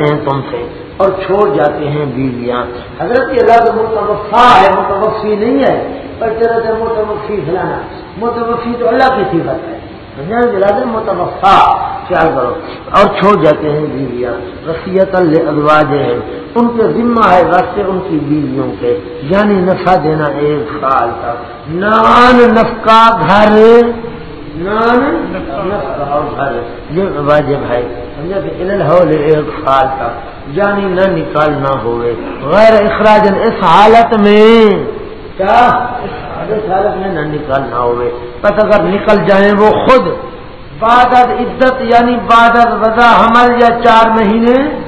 کرتے ہیں تم سے اور چھوڑ جاتے ہیں بیویاں۔ حضرت اللہ متوفا ہے، متوفی نہیں ہے، پر طرح متوفی فلانا۔ متوفی تو اللہ کی صفت ہے۔ متوفا کیا کرو۔ اور چھوڑ جاتے ہیں بیویاں۔ رسیت الزواج ہے ان کے ذمہ ہے راستے ان کی بیویوں کے۔ یعنی نفع دینا ایک سال تک نان نفقا گھر نان یہ واجب ہے. ایک سال تک یعنی نہ نکالنا ہوئے. غیر اخراج اس حالت میں. کیا؟ حالت میں نہ نکالنا ہوئے. بس اگر نکل جائیں وہ خود. بادت عزت یعنی بادت رضا حمل یا چار مہینے.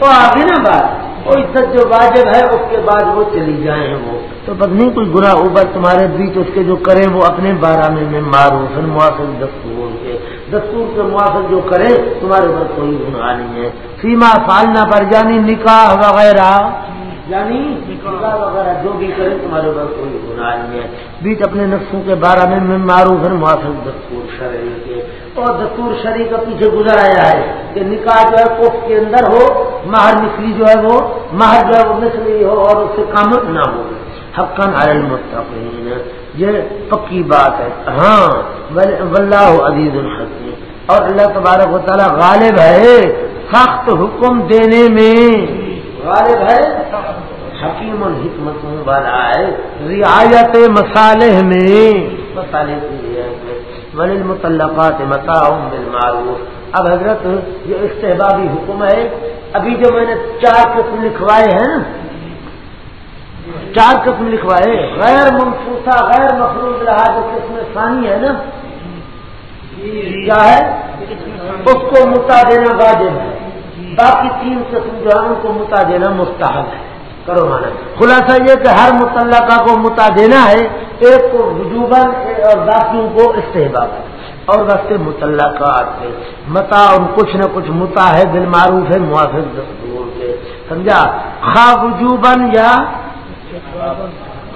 تو آگے نا بات. وہ عزت جو واجب ہے، اس کے بعد وہ چلی جائیں وہ۔ تو بس نہیں، کوئی گناہ اوبر تمہارے بیچ اس کے جو کریں وہ اپنے بارہ میں میں مارو پھر موافق دستور کے۔ دستور کے موافق جو کرے تمہارے اوپر کوئی گناہ نہیں ہے۔ سیما فالنا پر جانی نکاح وغیرہ۔ یعنی نکاح وغیرہ جو بھی کرے تمہارے اوپر کوئی گناہ نہیں ہے۔ بیچ اپنے نقصوں کے بارے میں میں مارو پھر موافق دستور شرعی کے۔ اور دستور شرعی کا پیچھے گزر آیا ہے کہ نکاح جو ہے کوف کے اندر ہو مہر نکلی جو ہے وہ مہر جو ہے وہ نسلی ہو اور اس سے کام نہ ہو۔ حقن المتقین۔ یہ پکی بات ہے۔ ہاں واللہ عزیز الحکیم۔ اور اللہ تبارک و تعالیٰ غالب ہے سخت حکم دینے میں۔ غالب ہے حکیم الحکمت والا ہے۔ رعایت مسالح میں۔ مسالے ولی متعلقات متاؤں بالمعروف۔ اب حضرت یہ استحبابی حکم ہے۔ ابھی جو میں نے چار قسم لکھوائے ہیں نا چار قسم لکھوائے۔ غیر منفوسا غیر مفروض رہا جو قسم ثانی ہے نا کیا ہے؟ اس کو متا دینا واجب ہے۔ باقی تین قسم جو ہے ان کو متا دینا مستحب ہے کرو مانا۔ خلاصہ یہ کہ ہر متعلقہ کو متا دینا ہے، ایک کو وجوبن اور باقیوں کو استحباب۔ اور ویسے متعلقات ہے۔ متا ان کچھ نہ کچھ متا ہے دل معروف ہے، موافق دستور کے سمجھا؟ خا وجوبن یا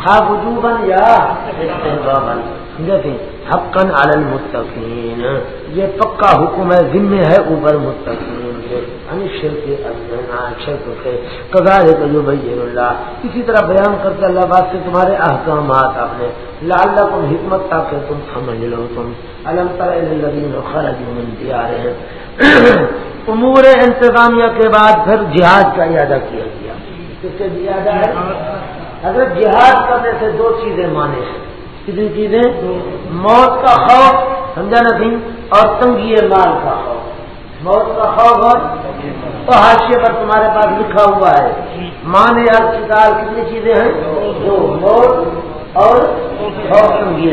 خا وجوبن یا استحبابن جیسے حقن علی المتقین۔ یہ پکا حکم ہے، ذمہ ہے، اوپر متقین۔ ہاں، اللہ۔ اسی طرح بیان کرتے اللہ بات سے تمہارے احکامات آپ نے۔ لال تم حکمت تاکہ تم سمجھ لو تم۔ دیا رہے ہیں امور انتظامیہ کے بعد پھر جہاد کا ارادہ کیا گیا۔ کس سے ہے؟ اگر جہاد کرنے سے دو چیزیں مانے ہیں۔ کتنی چیزیں؟ موت کا خوف، سمجھا نہیں اور تنگی مال کا خوف۔ موت کا خوف اور تو حاشیے پر تمہارے پاس لکھا ہوا ہے۔ مان یا شکار کتنی چیزیں ہیں؟ دو، موت اور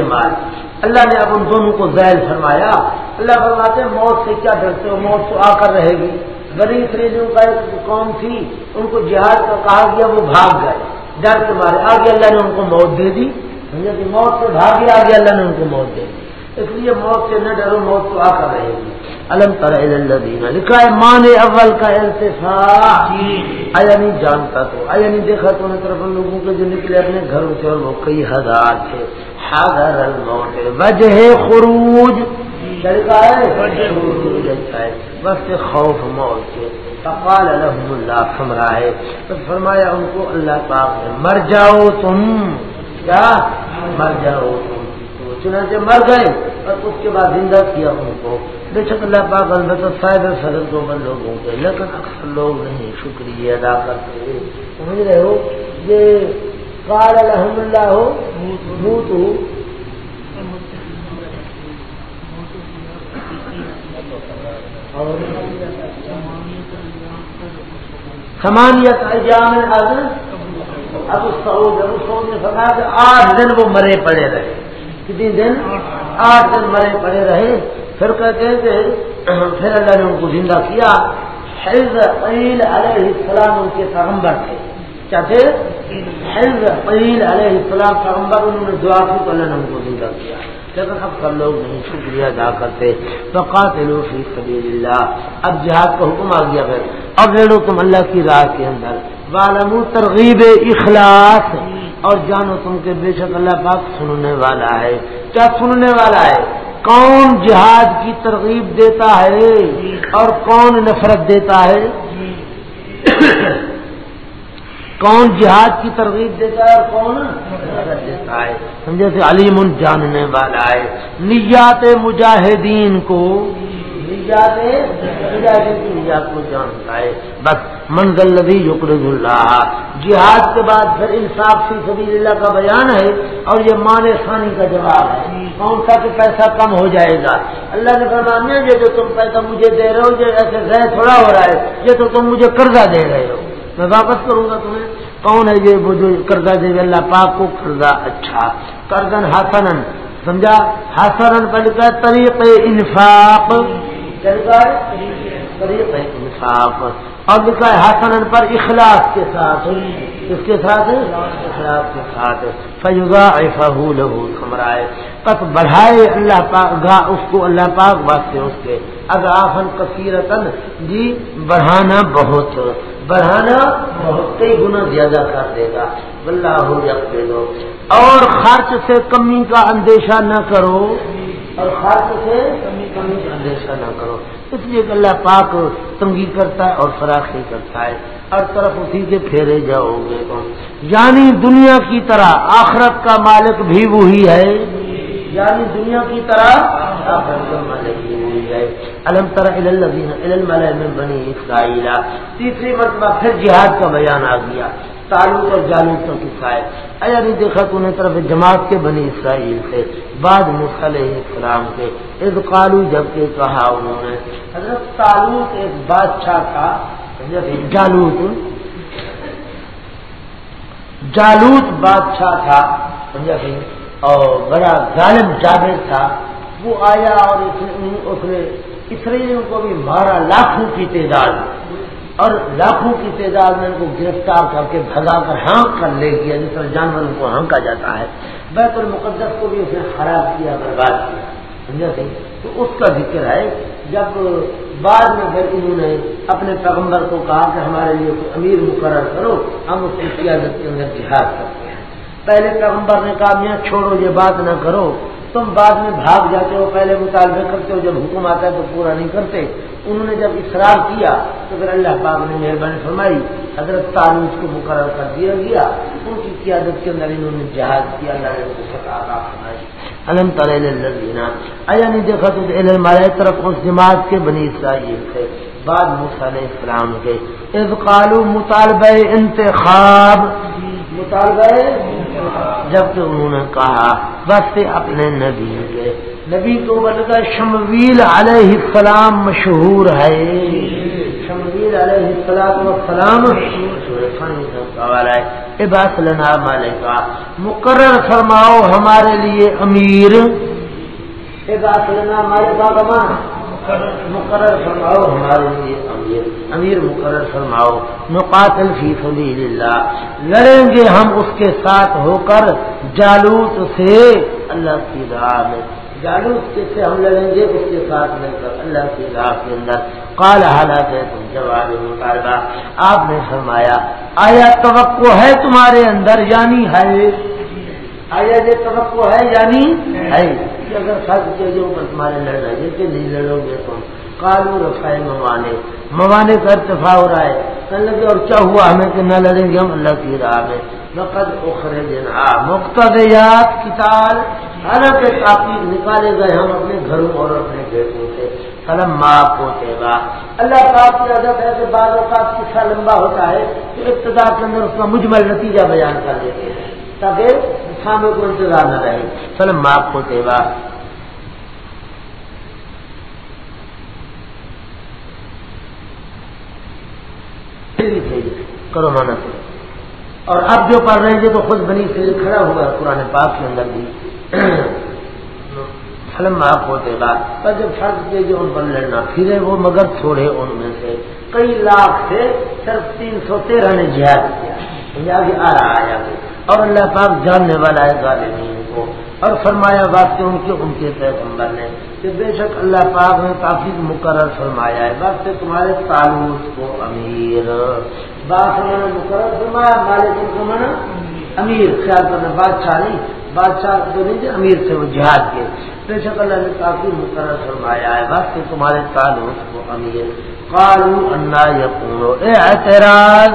مال اللہ نے اب ان دونوں کو ذیل فرمایا۔ اللہ فرماتے ہیں، موت سے کیا ڈرتے ہو؟ موت تو آ کر رہے گی۔ غریب فریدوں کا ایک قوم تھی، ان کو جہاد کا کہا گیا، وہ بھاگ گئے۔ ڈر کے مارے۔ آگے اللہ نے ان کو موت دے دی۔ موت سے بھاگی آگے اللہ نے ان کو موت دے دی۔ اس لیے موت سے نہ ڈرو، موت تو آ کر رہے گی۔ الم تر لکھا ہے مان اول کا التفاق آیا نہیں جانتا تو آیا نہیں دیکھا تو نے طرف لوگوں کے جو نکلے اپنے گھروں سے اور وہ کئی ہزار تھے۔ حاضر الموت وجہ خروج۔ ہے؟ بس خوف موت کے۔ فقال الحمد اللہ سمرا ہے۔ تو فرمایا ان کو اللہ پاک نے مر جاؤ تم۔ کیا؟ مر جاؤ تم۔ چنانچہ مر گئے اور اس کے بعد زندہ کیا ان کو۔ بے شک اللہ پاک البتہ فائدہ صدر کو بند لوگوں کے، لیکن اکثر لوگ نہیں، شکریہ ادا کرتے سمجھ رہے ہو؟ یہ کار الحمد اللہ ہو بھوت ہو سمانیت ایام اب اس سعود اب اس نے فرمایا کہ آٹھ دن وہ مرے پڑے رہے۔ کتنی دن؟ آٹھ دن مرے پڑے رہے۔ پھر کہتے ہیں کہ پھر اللہ نے ان کو زندہ کیا۔ حیض علیہ السلام ان کے پیغمبر تھے۔ کیا تھے؟ حیض علیہ السلام پیغمبر انہوں نے دعا کی تو اللہ نے ان کو زندہ کیا۔ لیکن اب کر لوگ نہیں شکریہ ادا کرتے۔ تو فقات فی سبیل اللہ اب جہاد کا حکم آ گیا۔ پھر اب لڑو تم اللہ کی راہ کے اندر۔ والم ترغیب اخلاص اور جانو تم کے بے شک اللہ پاک سننے والا ہے۔ کیا سننے والا ہے؟ کون جہاد کی ترغیب دیتا ہے اور کون نفرت دیتا ہے؟ کون جہاد کی ترغیب دیتا ہے اور کون نفرت دیتا ہے؟ سمجھے سے علیم جاننے والا ہے۔ نیات مجاہدین کو نیات مجاہدین کی نیات کو جانتا ہے۔ بس، منزل نبی یقرض اللہ۔ جہاد کے بعد پھر انصاف سی سبیل اللہ کا بیان ہے اور یہ مان ثانی کا جواب ہے۔ کون سا کہ پیسہ کم ہو جائے گا؟ اللہ نے فرمایا یہ جو تم پیسہ مجھے دے رہے ہو، یہ ایسے رہ تھوڑا ہو رہا ہے۔ یہ تو تم مجھے قرضہ دے رہے ہو۔ میں واپس کروں گا تمہیں۔ کون ہے یہ وہ جو قرضہ دے گا اللہ پاک کو قرضہ اچھا۔ کردن ہاسن سمجھا؟ ہاسن پہلے کا طریق انفاق۔ طریق انفاق اور لکھا ہے حسن پر اخلاص کے ساتھ اس کے ساتھ اخلاص کے ساتھ فیوگا لہو سمرائے پس بڑھائے اللہ پاک گا اس کو اللہ پاک واسطے اس کے۔ اگر آفن کثیرتن جی بڑھانا بہت بڑھانا بہت کئی گنا زیادہ کر دے گا۔ اللہ ہو اور خرچ سے کمی کا اندیشہ نہ کرو۔ اور خرچ سے کمی کمی کا اندیشہ نہ کرو۔ اس لیے کہ اللہ پاک تنگی کرتا ہے اور فراخی کرتا ہے۔ ہر طرف اسی کے پھیرے جاؤ گے یعنی دنیا کی طرح آخرت کا مالک بھی وہی ہے۔ یعنی دنیا کی طرح آخرت کا مالک بھی وہی ہے۔ الم طرح میں بنی اسرائیل۔ تیسری مرتبہ پھر جہاد کا بیان آ گیا۔ تعلق اور جالوتوں کی شاید ایا نہیں دیکھا تو نے طرف جماعت کے بنی اسرائیل سے، بعد مصلح اسلام کے۔ ایک قالو جب کے کہا انہوں نے، حضرت تعلق ایک بادشاہ تھا یعنی جالوت۔ جالوت بادشاہ تھا یعنی سمجھا اور بڑا ظالم جابر تھا۔ وہ آیا اور اس نے اسرائیلیوں کو بھی مارا، لاکھوں کی تعداد۔ اور لاکھوں کی تعداد میں ان کو گرفتار کر کے بھگا کر ہانک کر لے گیا، جس طرح جانوروں کو ہانکا جاتا ہے۔ بیت المقدس کو بھی اس نے خراب کیا، برباد کیا۔ سمجھا سی تو اس کا ذکر ہے، جب بعد میں پھر انہوں نے اپنے پیغمبر کو کہا کہ ہمارے لیے کوئی امیر مقرر کرو، ہم اس کی قیادت کے اندر جہاد کرتے ہیں۔ پہلے پیغمبر نے کہا، میاں چھوڑو، یہ بات نہ کرو۔ تم بعد میں بھاگ جاتے ہو، پہلے مطالبے کرتے ہو، جب حکم آتا ہے تو پورا نہیں کرتے۔ انہوں نے جب اصرار کیا تو پھر اللہ پاک نے مہربانی فرمائی، حضرت تعلیم کو مقرر کر دیا گیا۔ ان کی قیادت کے اندر انہوں نے جہاز کیا، اللہ نے فرمائی۔ علم تعلینا آیا نہیں یعنی دیکھا تو علم طرف اس جماعت کے بنی اسرائیل تھے۔ بعد مصالح اسلام کے۔ از قالو مطالبہ انتخاب۔ مطالبہ جبکہ انہوں نے کہا بس اپنے نبی کے۔ نبی کو بلکہ شمویل علیہ السلام مشہور ہے۔ شمویل علیہ السلام السلام عباس لنا مالکا مقرر فرماؤ ہمارے لیے امیر۔ عباس لنا مالکا کا مقرر فرماؤ ہمارے لیے امیر امیر مقرر فرماؤ، نقاتل فی سبیل اللہ لڑیں گے ہم اس کے ساتھ ہو کر جالوت سے۔ اللہ کی راہ میں۔ جالوس جس سے ہم لڑیں گے، اس کے ساتھ مل کر اللہ کی راہ کے اندر۔ کال حالات ہے تم جواب مطالبہ۔ آپ نے فرمایا، آیا توقع ہے تمہارے اندر یعنی ہے؟ آیا یہ توقع ہے یعنی ہے؟ کہ اگر سب چیزوں پر تمہارے لڑ رہے جیسے نہیں لڑو گے تم کالو رفائے موانے موانے کا ارتفا ہو رہا ہے۔ کہنے لگے، اور کیا ہوا ہمیں کہ نہ لڑیں گے ہم؟ اللہ کی راہ میں۔ نقد اخرے دینا مقتدیات کتاب، حالانکہ کافی نکالے گئے ہم اپنے گھروں اور اپنے بیٹوں سے۔ قلم ماں پوتے گا اللہ پاک کی عادت ہے کہ بعض اوقات قصہ لمبا ہوتا ہے تو ابتدا کے اندر اس کا مجمل نتیجہ بیان کر دیتے ہیں، تاکہ سامنے کو انتظار نہ رہے۔ قلم ماں پوتے گا کرو مانا۔ اور اب جو پڑھ رہے ہیں تو خود بنی سے کھڑا ہوا ہے قرآن پاک کے اندر بھی۔ فلم آپ ہوتے بات پر جب فرض کے جو ان پر لڑنا پھرے وہ مگر تھوڑے ان میں سے۔ کئی لاکھ سے صرف تین سو تیرہ نے جہاد کیا۔ آ رہا ہے۔ اور اللہ پاک جاننے والا ہے ظالمین کو۔ اور فرمایا بات ان کے ان کے پیغمبر نے کہ بے شک اللہ پاک نے کافی مقرر فرمایا ہے۔ سے تمہارے تعلق کو امیر۔ بات نے مقرر فرمایا مالک کو مانا امیر خیال کرنا بادشاہ نہیں۔ بادشاہ جو نہیں تھے امیر سے وہ جہاد کے۔ بے شک اللہ نے کافی مقرر فرمایا ہے۔ سے تمہارے تعلق کو امیر۔ کالو انا یقون اعتراض!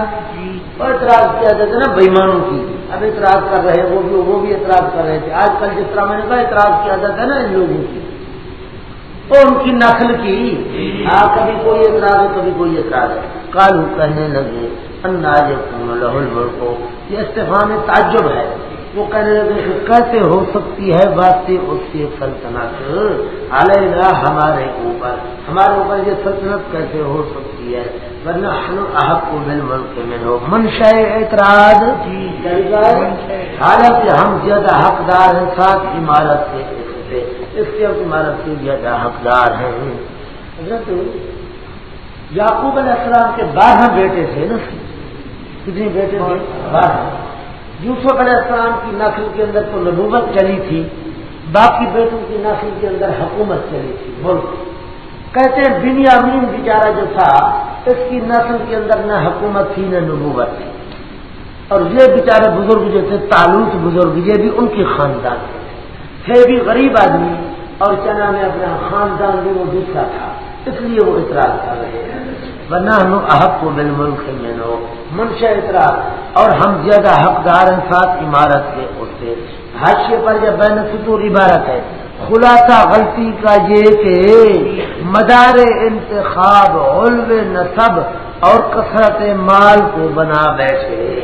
اعتراض کیا جاتا نا بےمانوں کی۔ اب اعتراض کر رہے وہ بھی وہ بھی اعتراض کر رہے تھے۔ آج کل جس طرح میں نے کہا، اعتراض کیا جاتا ہے نا ان لوگوں کی تو ان کی نقل کی۔ ہاں کبھی کوئی اعتراض ہے، کبھی کوئی اعتراض ہے۔ کالو کہنے لگے انداز لہل کو یہ استفام تعجب ہے۔ وہ کہنے لگے کہ کیسے ہو سکتی ہے بات اس کی سلطنت؟ علیہ ہمارے اوپر ہمارے اوپر یہ سلطنت کیسے ہو سکتی ہے؟ ورنہ احق کو مل ملک میں ہو منشا اعتراض۔ حالانکہ ہم زیادہ حقدار ہیں ساتھ عمارت سے اس کے عمارت سے زیادہ حقدار ہیں۔ حضرت یعقوب علیہ السلام کے بارہ بیٹے تھے نا؟ کتنی بیٹے تھے؟ بارہ یوسف علیہ السلام کی نسل کے اندر تو نبوت چلی تھی، باقی بیٹوں کی نسل کے اندر حکومت چلی تھی، ملک۔ کہتے ہیں بنیامین بیچارہ جو تھا، اس کی نسل کے اندر نہ حکومت تھی، نہ نبوت تھی۔ اور یہ بیچارے بزرگ جو تھے تعلق بزرگ، یہ بھی ان کے خاندان تھے۔ بھی غریب آدمی اور چنا میں اپنا خاندان بھی وہ دوسرا تھا، اس لیے وہ اعتراض کر رہے ہیں۔ بنا احق کو بل ملک میں لو منشا اعتراض اور ہم زیادہ حقدار ہیں ساتھ عمارت کے اس سے۔ پر جب بین سطور عبارت ہے، خلاصہ غلطی کا یہ کہ مدار انتخاب علو نصب اور کثرت مال کو بنا بیٹھے۔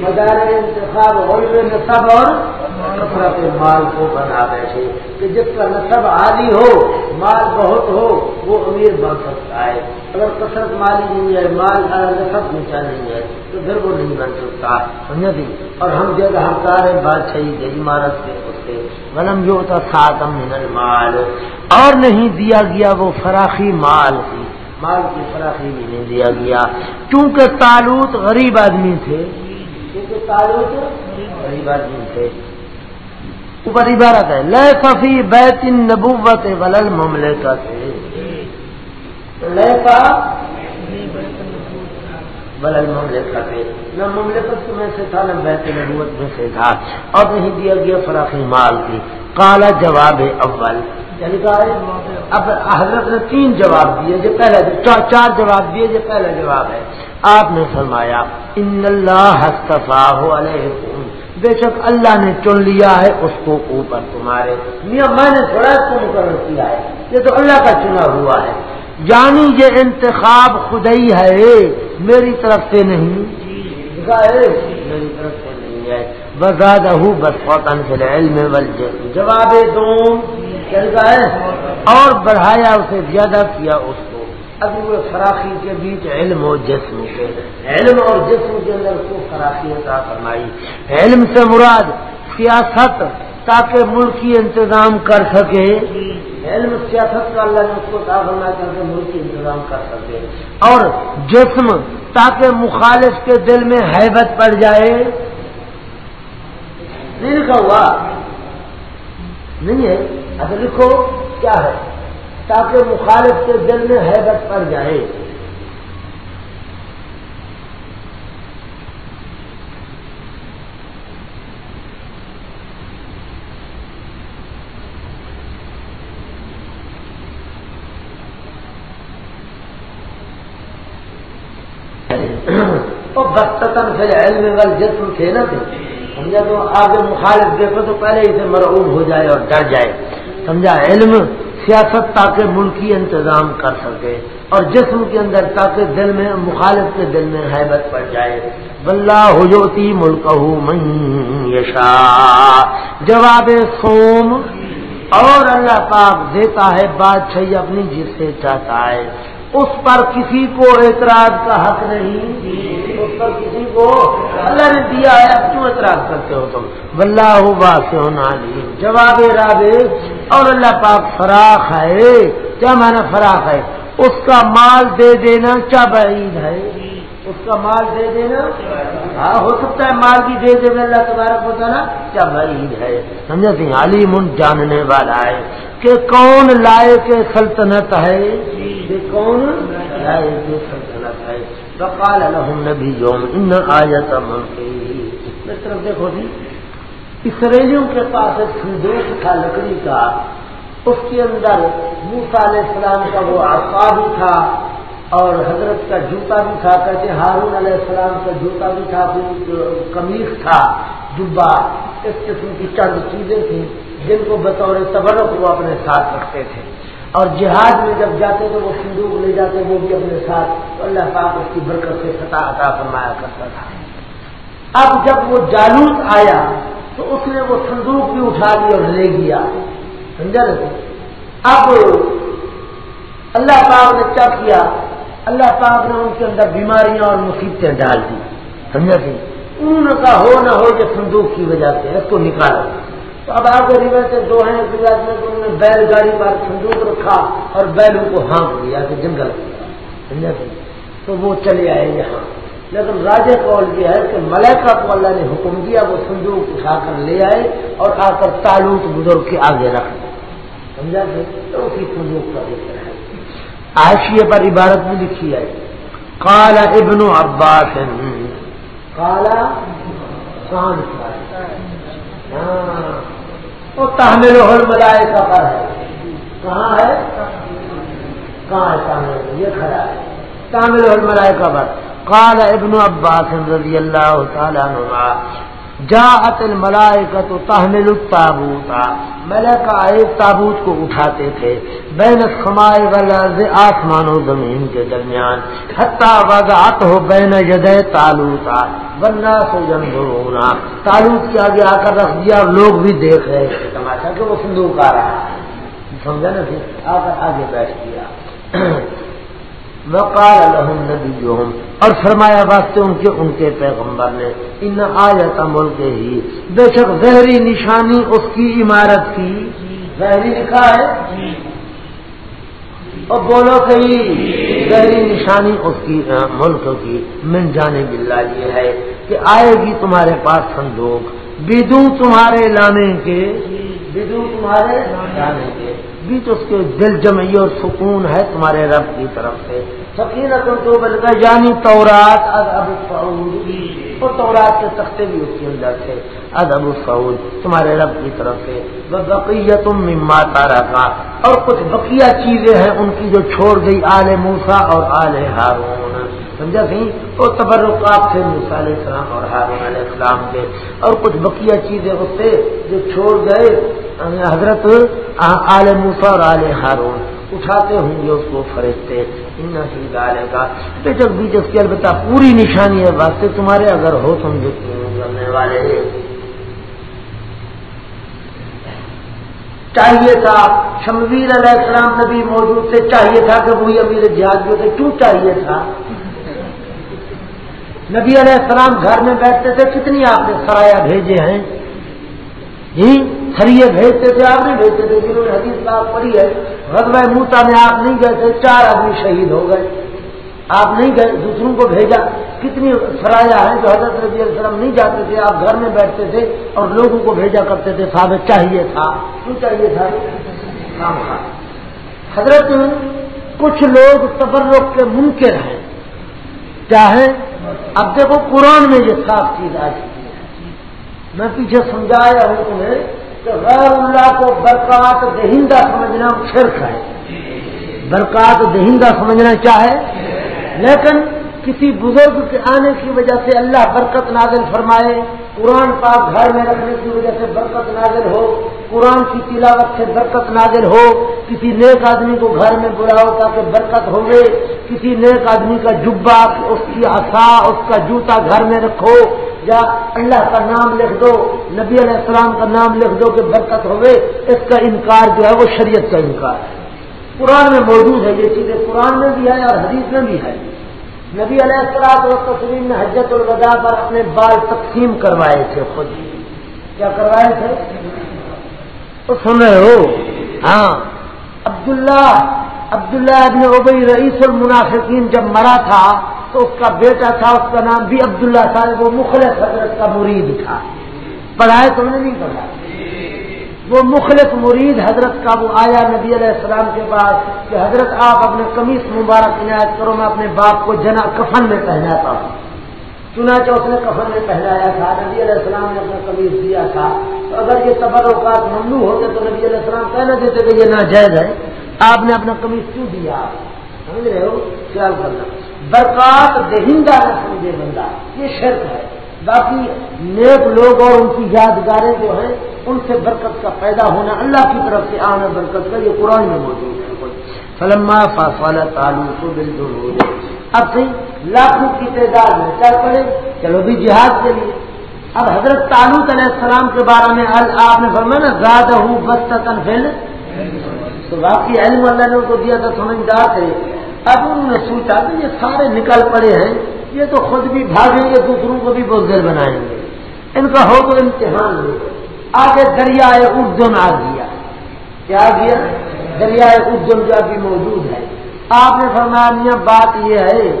مدار انتخاب علو نصب اور کثرت مال کو بنا بیٹھے۔ کہ جس کا نصب عالی ہو مال بہت ہو، وہ امیر بن سکتا ہے۔ اگر کثرت مالی نہیں ہے، مال نصب اونچا نہیں ہے، تو پھر وہ نہیں بن سکتا۔ سمجھا جی؟ اور ہم جب ہمکار ہیں بادشاہی کے عمارت کے اس سے جو ہوتا ساتم من مال اور نہیں دیا گیا وہ فراخی مال کی۔ مال کی فراخی بھی نہیں دیا گیا۔ کیونکہ تالوت غریب آدمی تھے۔ کیونکہ تالوت غریب آدمی تھے۔ اوپر عبارت ہے لے ففی بیت نبوت ولل مملکت لے کا ولل مملکت نہ مملکت میں سے تھا نہ بیت نبوت میں سے تھا۔ اور نہیں دیا گیا فراخی مال کی۔ کالا جواب اول۔ یعنی اب حضرت نے تین جواب دیے جو پہلا چار جواب دیے جو پہلا جواب ہے۔ آپ نے فرمایا، ان اللہ ہستفا ہو علیہ بے شک اللہ نے چن لیا ہے اس کو اوپر تمہارے۔ میاں، میں نے تھوڑا اس کو مقرر کیا ہے۔ یہ تو اللہ کا چنا ہوا ہے۔ جانی یہ انتخاب خود ہی ہے۔ میری طرف سے نہیں۔ میری طرف سے نہیں ہے۔ بزاد بس فوتن سے علم جواب دوں اور بڑھایا، اسے زیادہ کیا اس وہ فراخی کے بیچ علم و جسم کے۔ علم اور جسم کے اندر کو فراخی عطا فرمائی۔ علم سے مراد سیاست تاکہ ملکی انتظام کر سکے۔ علم سیاست کا اللہ نے اس کو فرمایا تاکہ ملکی انتظام کر سکے۔ اور جسم تاکہ مخالف کے دل میں حیبت پڑ جائے۔ نہیں لکھا ہوا۔ نہیں ہے؟ اگر لکھو کیا ہے؟ تاکہ مخالف کے دل میں حیبت پڑ جائے۔ تو بختن پھر علم وال جسم تھے نا تو۔ سمجھا تو آگے مخالف دیکھو تو پہلے اسے مرعوب ہو جائے اور ڈر جائے۔ سمجھا؟ علم سیاست تاکہ ملکی انتظام کر سکے اور جسم کے اندر تاکہ دل میں مخالف کے دل میں حیبت پڑ جائے۔ بلّہ ہوجوتی ملک یشا جواب سوم، اور اللہ پاک دیتا ہے، بادشاہی اپنی جس سے چاہتا ہے۔ اس پر کسی کو اعتراض کا حق نہیں۔ اس پر کسی کو اللہ نے دیا ہے۔ اب کیوں اعتراض کرتے ہو تم؟ بلّہ ہوا سے جواب رابے اور اللہ پاک فراخ ہے۔ کیا مانا فراخ ہے؟ اس کا مال دے دینا کیا بعید ہے؟ اس کا مال دے دینا۔ ہاں ہو سکتا ہے مال بھی دے دے اللہ تبارک ہوتا نا کیا بعید ہے۔ سمجھا سی علیم جاننے والا ہے کہ کون لائے کے سلطنت ہے؟ کہ کون لائے کے سلطنت ہے؟ بقال الحم نبی یوم ان آیت ملک طرف دیکھو جی اسرائیلیوں کے پاس ایک سندوق تھا لکڑی کا۔ اس کے اندر موسا علیہ السلام کا وہ آسا بھی تھا۔ اور حضرت کا جوتا بھی تھا، کہتے ہارون علیہ السلام کا جوتا بھی تھا کمیز تھا جبا اس قسم کی چند چیزیں تھیں جن کو بطور تبرک وہ اپنے ساتھ رکھتے تھے۔ اور جہاد میں جب جاتے تو وہ صندوق لے جاتے، وہ بھی اپنے ساتھ۔ تو اللہ پاک اس کی برکت سے فتح عطا فرمایا کرتا تھا۔ اب جب وہ جالوس آیا، تو اس نے وہ صندوق بھی اٹھا لی اور لے گیا۔ سمجھا اب اللہ پاک نے کیا کیا؟ اللہ پاک نے ان کے اندر بیماریاں اور مصیبتیں ڈال دی۔ سمجھا سی ان کا ہو نہ ہو جو صندوق کی وجہ سے اس کو نکالا۔ تو اب آپ روایتیں دو ہیں روایت میں انہوں نے بیل گاڑی پر صندوق رکھا اور بیلوں کو ہانک دیا کہ جنگل۔ سمجھا سی تو وہ چلے آئے یہاں۔ لیکن راجے قول یہ ہے کہ ملیکا کو اللہ نے حکم دیا وہ صندوق اٹھا کر لے آئے اور آ کر تعلق بزرگ کے آگے رکھ دیا۔ سمجھا سی تو اسی صندوق کا دیکھ رہا ہے آشیے پر عبارت میں لکھی ہے۔ کالا ابن عباس۔ کالا وہ ہاں۔ تحمل ملائے کا پر ہے۔ کہاں ہے؟ کہاں ہے تامل یہ کھڑا ہے۔ تامل ہول ملائے کا پر۔ کالا ابن عباس رضی اللہ تعالیٰ جاءت الملائکہ تو تحمل التابوت ملکہ ایک تابوت کو اٹھاتے تھے۔ بین السماء والارض آسمان و زمین کے درمیان۔ حتی وضعت ہو بین یدے تالوتا ورنہ والناس ينظرون تالوت کے آگے آ کر رکھ دیا لوگ بھی دیکھ رہے تھے۔ تماشا کہ وہ صندوق آ رہا ہے۔ سمجھا نا پھر؟ آ کر آگے بیٹھ دیا وقال لهم نبيهم اور فرمایا واسطے ان کے ان کے پیغمبر نے ان آیت ملک ہی۔ بے شک ظہری نشانی اس کی عمارت کی ظہری لکھا ہے؟ اور بولو کہیں ظہری نشانی اس کی ملک کی من جانے بلا یہ ہے کہ آئے گی تمہارے پاس صندوق بدو تمہارے لانے کے۔ بدو تمہارے لانے کے۔ بیچ اس کے دل جمعی اور سکون ہے تمہارے رب کی طرف سے۔ سکین تو بلکہ یعنی تورات، ادب سعود۔ اور تورات کے تختے بھی اس کے اندر تھے ادب سعود تمہارے رب کی طرف سے۔ بقیت مما تارا کا اور کچھ بقیہ چیزیں ہیں ان کی جو چھوڑ گئی آل موسا اور آل ہارون۔ سمجھا سی وہ تبرکات تھے موسا علیہ السلام اور ہارون علیہ السلام کے۔ اور کچھ بقیہ چیزیں ہوتے جو چھوڑ گئے یعنی حضرت آل موسا اور آل ہارون اٹھاتے ہوں گے اس کو فرشتے۔ ان ڈالے کا بے جب بیچ اس کی البتہ پوری نشانی ہے، واسطے تمہارے اگر ہو سمجھو کرنے والے۔ چاہیے تھا شمویر علیہ السلام نبی موجود تھے، چاہیے تھا کہ وہی امیر جہاز جو تھے، کیوں چاہیے تھا؟ نبی علیہ السلام گھر میں بیٹھتے تھے، کتنی آپ نے سرایا بھیجے ہیں؟ جی سریے بھیجتے تھے، آپ نہیں بھیجتے تھے، جنہوں نے حدیث بات پڑھی ہے رقبہ موتا میں آپ نہیں گئے تھے، چار آدمی شہید ہو گئے۔ آپ نہیں گئے، دوسروں کو بھیجا۔ کتنی سرایا ہیں جو حضرت نبی علیہ السلام نہیں جاتے تھے، آپ گھر میں بیٹھتے تھے اور لوگوں کو بھیجا کرتے تھے ثابت چاہیے تھا، کیوں چاہیے تھا؟ کام حضرت، کچھ لوگ تبرک کے منکر ہیں چاہے اب دیکھو قرآن میں یہ صاف چیز آ چکی ہے۔ میں پیچھے سمجھایا ہوں تمہیں کہ غیر اللہ کو برکات دہندہ سمجھنا شرک ہے۔ برکات دہندہ سمجھنا چاہے لیکن کسی بزرگ کے آنے کی وجہ سے اللہ برکت نازل فرمائے۔ قرآن پاک گھر میں رکھنے کی وجہ سے برکت نازل ہو، قرآن کی تلاوت سے برکت نازل ہو، کسی نیک آدمی کو گھر میں بلاؤ تاکہ برکت ہو گئے کسی نیک آدمی کا جبا اس کی آسا اس کا جوتا گھر میں رکھو، یا اللہ کا نام لکھ دو، نبی علیہ السلام کا نام لکھ دو کہ برکت ہوگئے اس کا انکار جو ہے وہ شریعت کا انکار ہے۔ قرآن میں موجود ہے یہ چیزیں، قرآن میں بھی ہے اور حدیث میں بھی ہے۔ نبی علیہ السلام و تسلیم نے حجت الوداع پر اپنے بال تقسیم کروائے تھے خود۔ کیا کروائے تھے؟ تو سن رہے ہو؟ ہاں۔ عبداللہ عبداللہ ابن ابئی رئیس المنافقین جب مرا تھا تو اس کا بیٹا تھا، اس کا نام بھی عبداللہ تھا وہ مخلص حضرت کا مرید تھا۔ پڑھائے تم نے نہیں پڑھا؟ وہ مخلص مرید حضرت کا وہ آیا نبی علیہ السلام کے پاس کہ حضرت آپ اپنے قمیص مبارک عنایت کرو، میں اپنے باپ کو جنا کفن میں پہناتا ہوں۔ چنانچہ اس نے کفن میں پہنایا تھا، نبی علیہ السلام نے اپنا قمیص دیا تھا۔ تو اگر یہ تبرکات ممنوع ہوتے تو نبی علیہ السلام کہنا دیتے کہ یہ ناجائز ہے۔ آپ نے اپنا قمیص کیوں دیا؟ سمجھ رہے ہو؟ خیال کرنا۔ برکات دہندہ نہ سمجھے بندہ، یہ شرط ہے۔ باقی نیک لوگ اور ان کی یادگاریں جو ہیں، ان سے برکت کا پیدا ہونا اللہ کی طرف سے آنا برکت کا، یہ قرآن میں موجود ہے۔ فلما فاصلہ تعلق تو بالکل اب صحیح لاکھوں کی تعداد میں چل پڑے۔ چلو بھی جہاد کے لیے۔ اب حضرت تعلق علیہ السلام کے بارے میں آپ نے فرمایا نا زیادہ ہوں بس فیل۔ تو باقی علم اللہ نے ان کو دیا تھا، سمجھدار تھے۔ اب انہوں نے سوچا کہ یہ سارے نکل پڑے ہیں۔ یہ تو خود بھی بھاگیں گے، دوسروں کو بھی بزدل بنائیں گے۔ ان کا ہو تو امتحان آگے دریائے اردن آ گیا۔ کیا آ گیا؟ دریائے اردن جو ابھی موجود ہے۔ آپ نے فرمایا، میاں، بات یہ ہے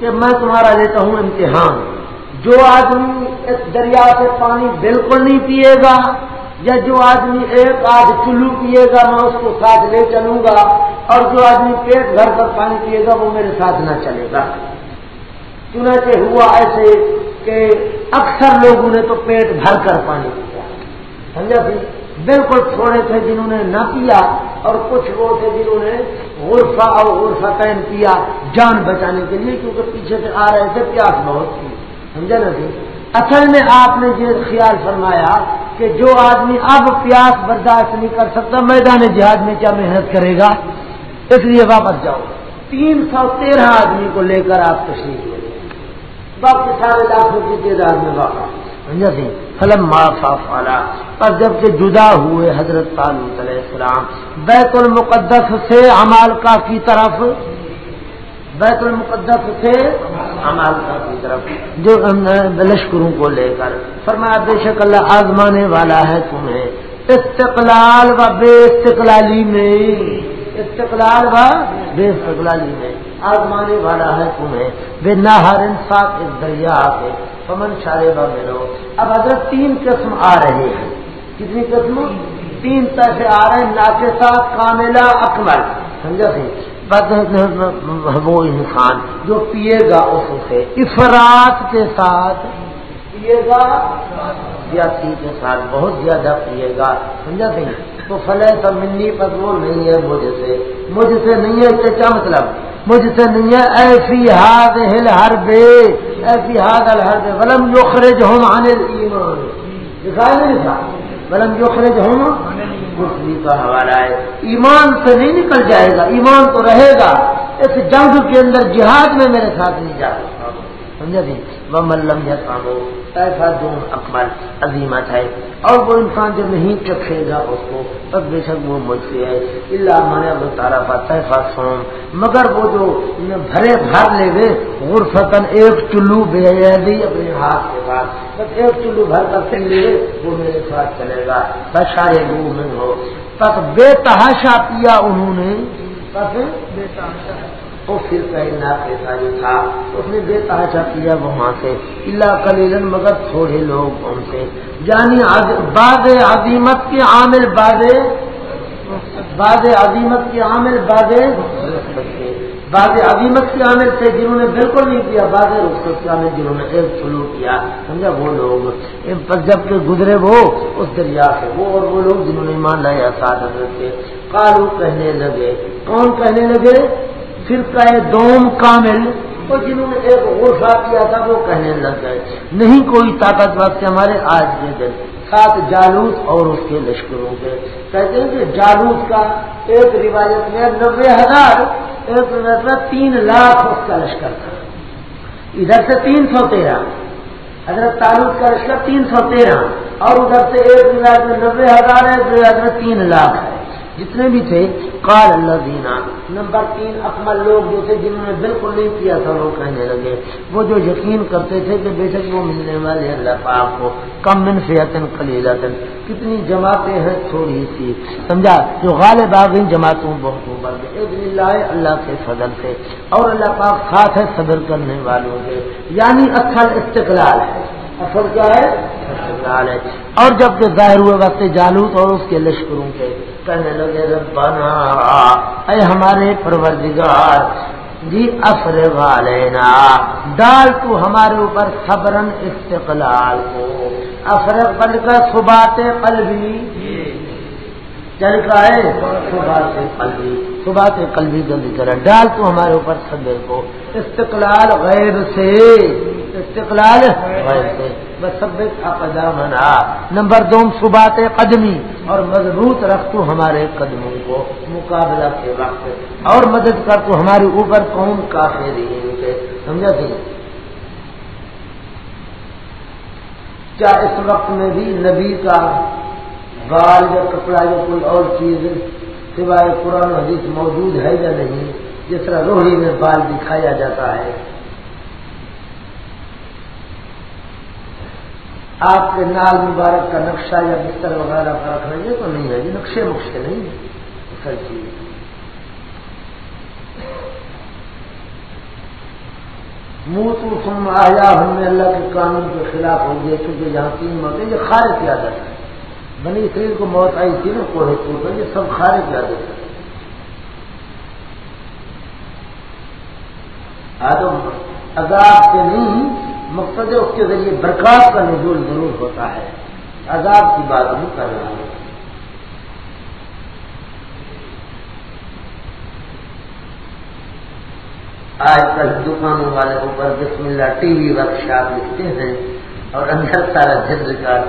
کہ میں تمہارا لیتا ہوں امتحان۔ جو آدمی اس دریا سے پانی بالکل نہیں پیے گا یا جو آدمی ایک آدھ چلو پیے گا، میں اس کو ساتھ لے چلوں گا اور جو آدمی پیٹ بھر کر پانی پیے گا، وہ میرے ساتھ نہ چلے گا۔ چنانچہ ہوا ایسے کہ اکثر لوگوں نے تو پیٹ بھر کر پانی پیا۔ سمجھا سی بالکل تھوڑے تھے جنہوں نے نہ پیا اور کچھ وہ تھے جنہوں نے غرفہ اور غرفہ قائم کیا جان بچانے کے لیے کیونکہ پیچھے سے آ رہے تھے، پیاس بہت تھی۔ سمجھا نا سی اصل میں آپ نے یہ خیال فرمایا کہ جو آدمی اب پیاس برداشت نہیں کر سکتا، میدان جہاد میں کیا محنت کرے گا؟ اس لیے واپس جاؤ۔ تین سو تیرہ آدمی کو لے کر آپ تشریف لے۔ باقی سارے لاکھوں کی تعداد میں واقع فلم معافا فالا پر جب سے جدا ہوئے حضرت تعلق علیہ السلام، بیت المقدس سے کا کی طرف؟ بیت المقدس سے کا کی طرف۔ جو لشکروں کو لے کر فرمایا، بے شک اللہ آزمانے والا ہے تمہیں۔ استقلال و بے استقلالی میں۔ استقلال و بے استقلالی میں۔ آزمانے والا ہے تمہیں۔ بے نہ انصاف اس دریا کے پمن شارے با اب حضرت تین قسم آ رہے ہیں۔ کتنی قسم؟ تین پیسے آ رہے ہیں۔ ناچے ساتھ کاملا اکمل۔ سمجھا سی؟ وہ انسان جو پیے گا اس سے۔ افراد کے ساتھ پیے گا، زیادتی کے ساتھ، بہت زیادہ پیے گا۔ سمجھا سی؟ تو فلح تو منی پر وہ نہیں ہے مجھ سے۔ مجھ سے نہیں ہے کیا مطلب؟ مجھ سے نہیں ہے ایسی ہاتھ ہل ہر بے ایسی ہاتھ ہل ہر بے ولم جو خرج ہوں آنے ایمان نہیں لکھا ولم جو خرج ہوں مسلم کا حوالہ ہے۔ ایمان سے نہیں نکل جائے گا۔ ایمان تو رہے گا۔ اس جنگ کے اندر جہاد میں میرے ساتھ نہیں جا سمجھا جی؟ وہ ملم یا کامو ایسا دون اکبر عظیمت ہے، اور وہ انسان جو نہیں چکھے گا اس کو، بس بے شک وہ مجھ سے ہے۔ اللہ من ابو تارا پا سوم مگر وہ جو بھرے بھر لے گئے غرفتن ایک چلو بے اپنے ہاتھ کے ساتھ بس ایک چلو بھر کر پھر لے، وہ میرے ساتھ چلے گا۔ بس سارے میں ہو۔ بس بے تحاشا پیا انہوں نے۔ بس بے تحاشا۔ وہ پھر کہنا پیسہ جو تھا۔ اس نے بے تحاشا کیا وہاں سے۔ اللہ کلیلن مگر تھوڑے لوگ ان سے۔ یعنی بعد عظیمت کے عامل بعد بعد عظیمت کے عامل بعد بعد عظیمت کے عامل تھے جنہوں نے بالکل نہیں کیا بعد رخصت کے عامل جنہوں نے ایک فلو کیا۔ سمجھا وہ لوگ۔ پر جبکہ گزرے وہ، اس دریا سے وہ اور وہ لوگ جنہوں نے مان لایا، ساتھ حضرت کے۔ کالو کہنے لگے۔ کون کہنے لگے؟ فرقہ دوم کامل۔ وہ جنہوں نے ایک غرفہ کیا تھا، وہ کہنے لگ گئے، نہیں کوئی طاقت وقت ہمارے آج کے دن۔ سات جالوس اور اس کے لشکروں کے۔ کہتے ہیں کہ جالوس کا ایک روایت میں نبے ہزار، ایک روایت میں تین لاکھ اس کا لشکر تھا۔ ادھر سے تین سو تیرہ۔ حضرت تعلق کا لشکر تین سو تیرہ۔ اور ادھر سے ایک روایت میں نبے ہزار، ایک روایت میں تین لاکھ ہے۔ جتنے بھی تھے کال اللہ دینا نمبر تین اکمل لوگ جو تھے جنہوں نے بالکل نہیں کیا تھا، وہ کہنے لگے، وہ جو یقین کرتے تھے کہ بے شک وہ ملنے والے اللہ پاک کو کم من فیتن خلیلتن کتنی جماعتیں ہیں، تھوڑی سی۔ سمجھا؟ جو غالب آ گئی جماعتوں بہت اوپر اللہ اللہ کے فضل سے۔ اور اللہ پاک خاص ہے صدر کرنے والوں سے یعنی اصل استقلال ہے۔ اصل کیا ہے؟ اور جبکہ ظاہر ہوئے وقت جالوت اور اس کے لشکروں کے کہنے لگے ربنا اے ہمارے پروردگار جی افر والینا ڈال تو ہمارے اوپر صبرن استقلال کو۔ افر پل کا سبات قلبی۔ چل کا ہے؟ قلبی۔ صبح سے قلبی جلدی کرا ڈال تو ہمارے اوپر صدر کو۔ استقلال غیر سے۔ استقلال غیر بسبت اقدامنا نمبر دو صبات قدمی۔ اور مضبوط رکھ تو ہمارے قدموں کو مقابلہ کے وقت۔ اور مدد کر تو ہمارے اوپر قوم کافی رہی سمجھا سی کیا اس وقت میں بھی نبی کا بال یا کپڑا یا کوئی اور چیز سوائے قرآن حدیث موجود ہے یا نہیں؟ جس طرح روہی میں بال دکھایا جاتا ہے۔ آپ کے نال مبارک کا نقشہ یا بستر وغیرہ کا رکھنا یہ تو نہیں ہے، یہ نقشے مقشے نہیں اصل چیز منہ تو سم آیا ہم نے اللہ کے قانون کے خلاف ہو گئے کیونکہ یہاں تین موتیں، یہ خارج کی عادت ہے۔ بنی شریر کو موت آئی تھی نا کوڑے پور یہ سب خارج کی عادت ہے۔ آدم، عذاب سے نہیں مقصد اس کے ذریعے برکات کا نزول ضرور ہوتا ہے۔ عذاب کی بات نہیں کر رہا ہوں۔ آج کل دکانوں والے اوپر بسم اللہ ٹی وی ورک شاپ لکھتے ہیں اور اندر سارا جد ریکارڈ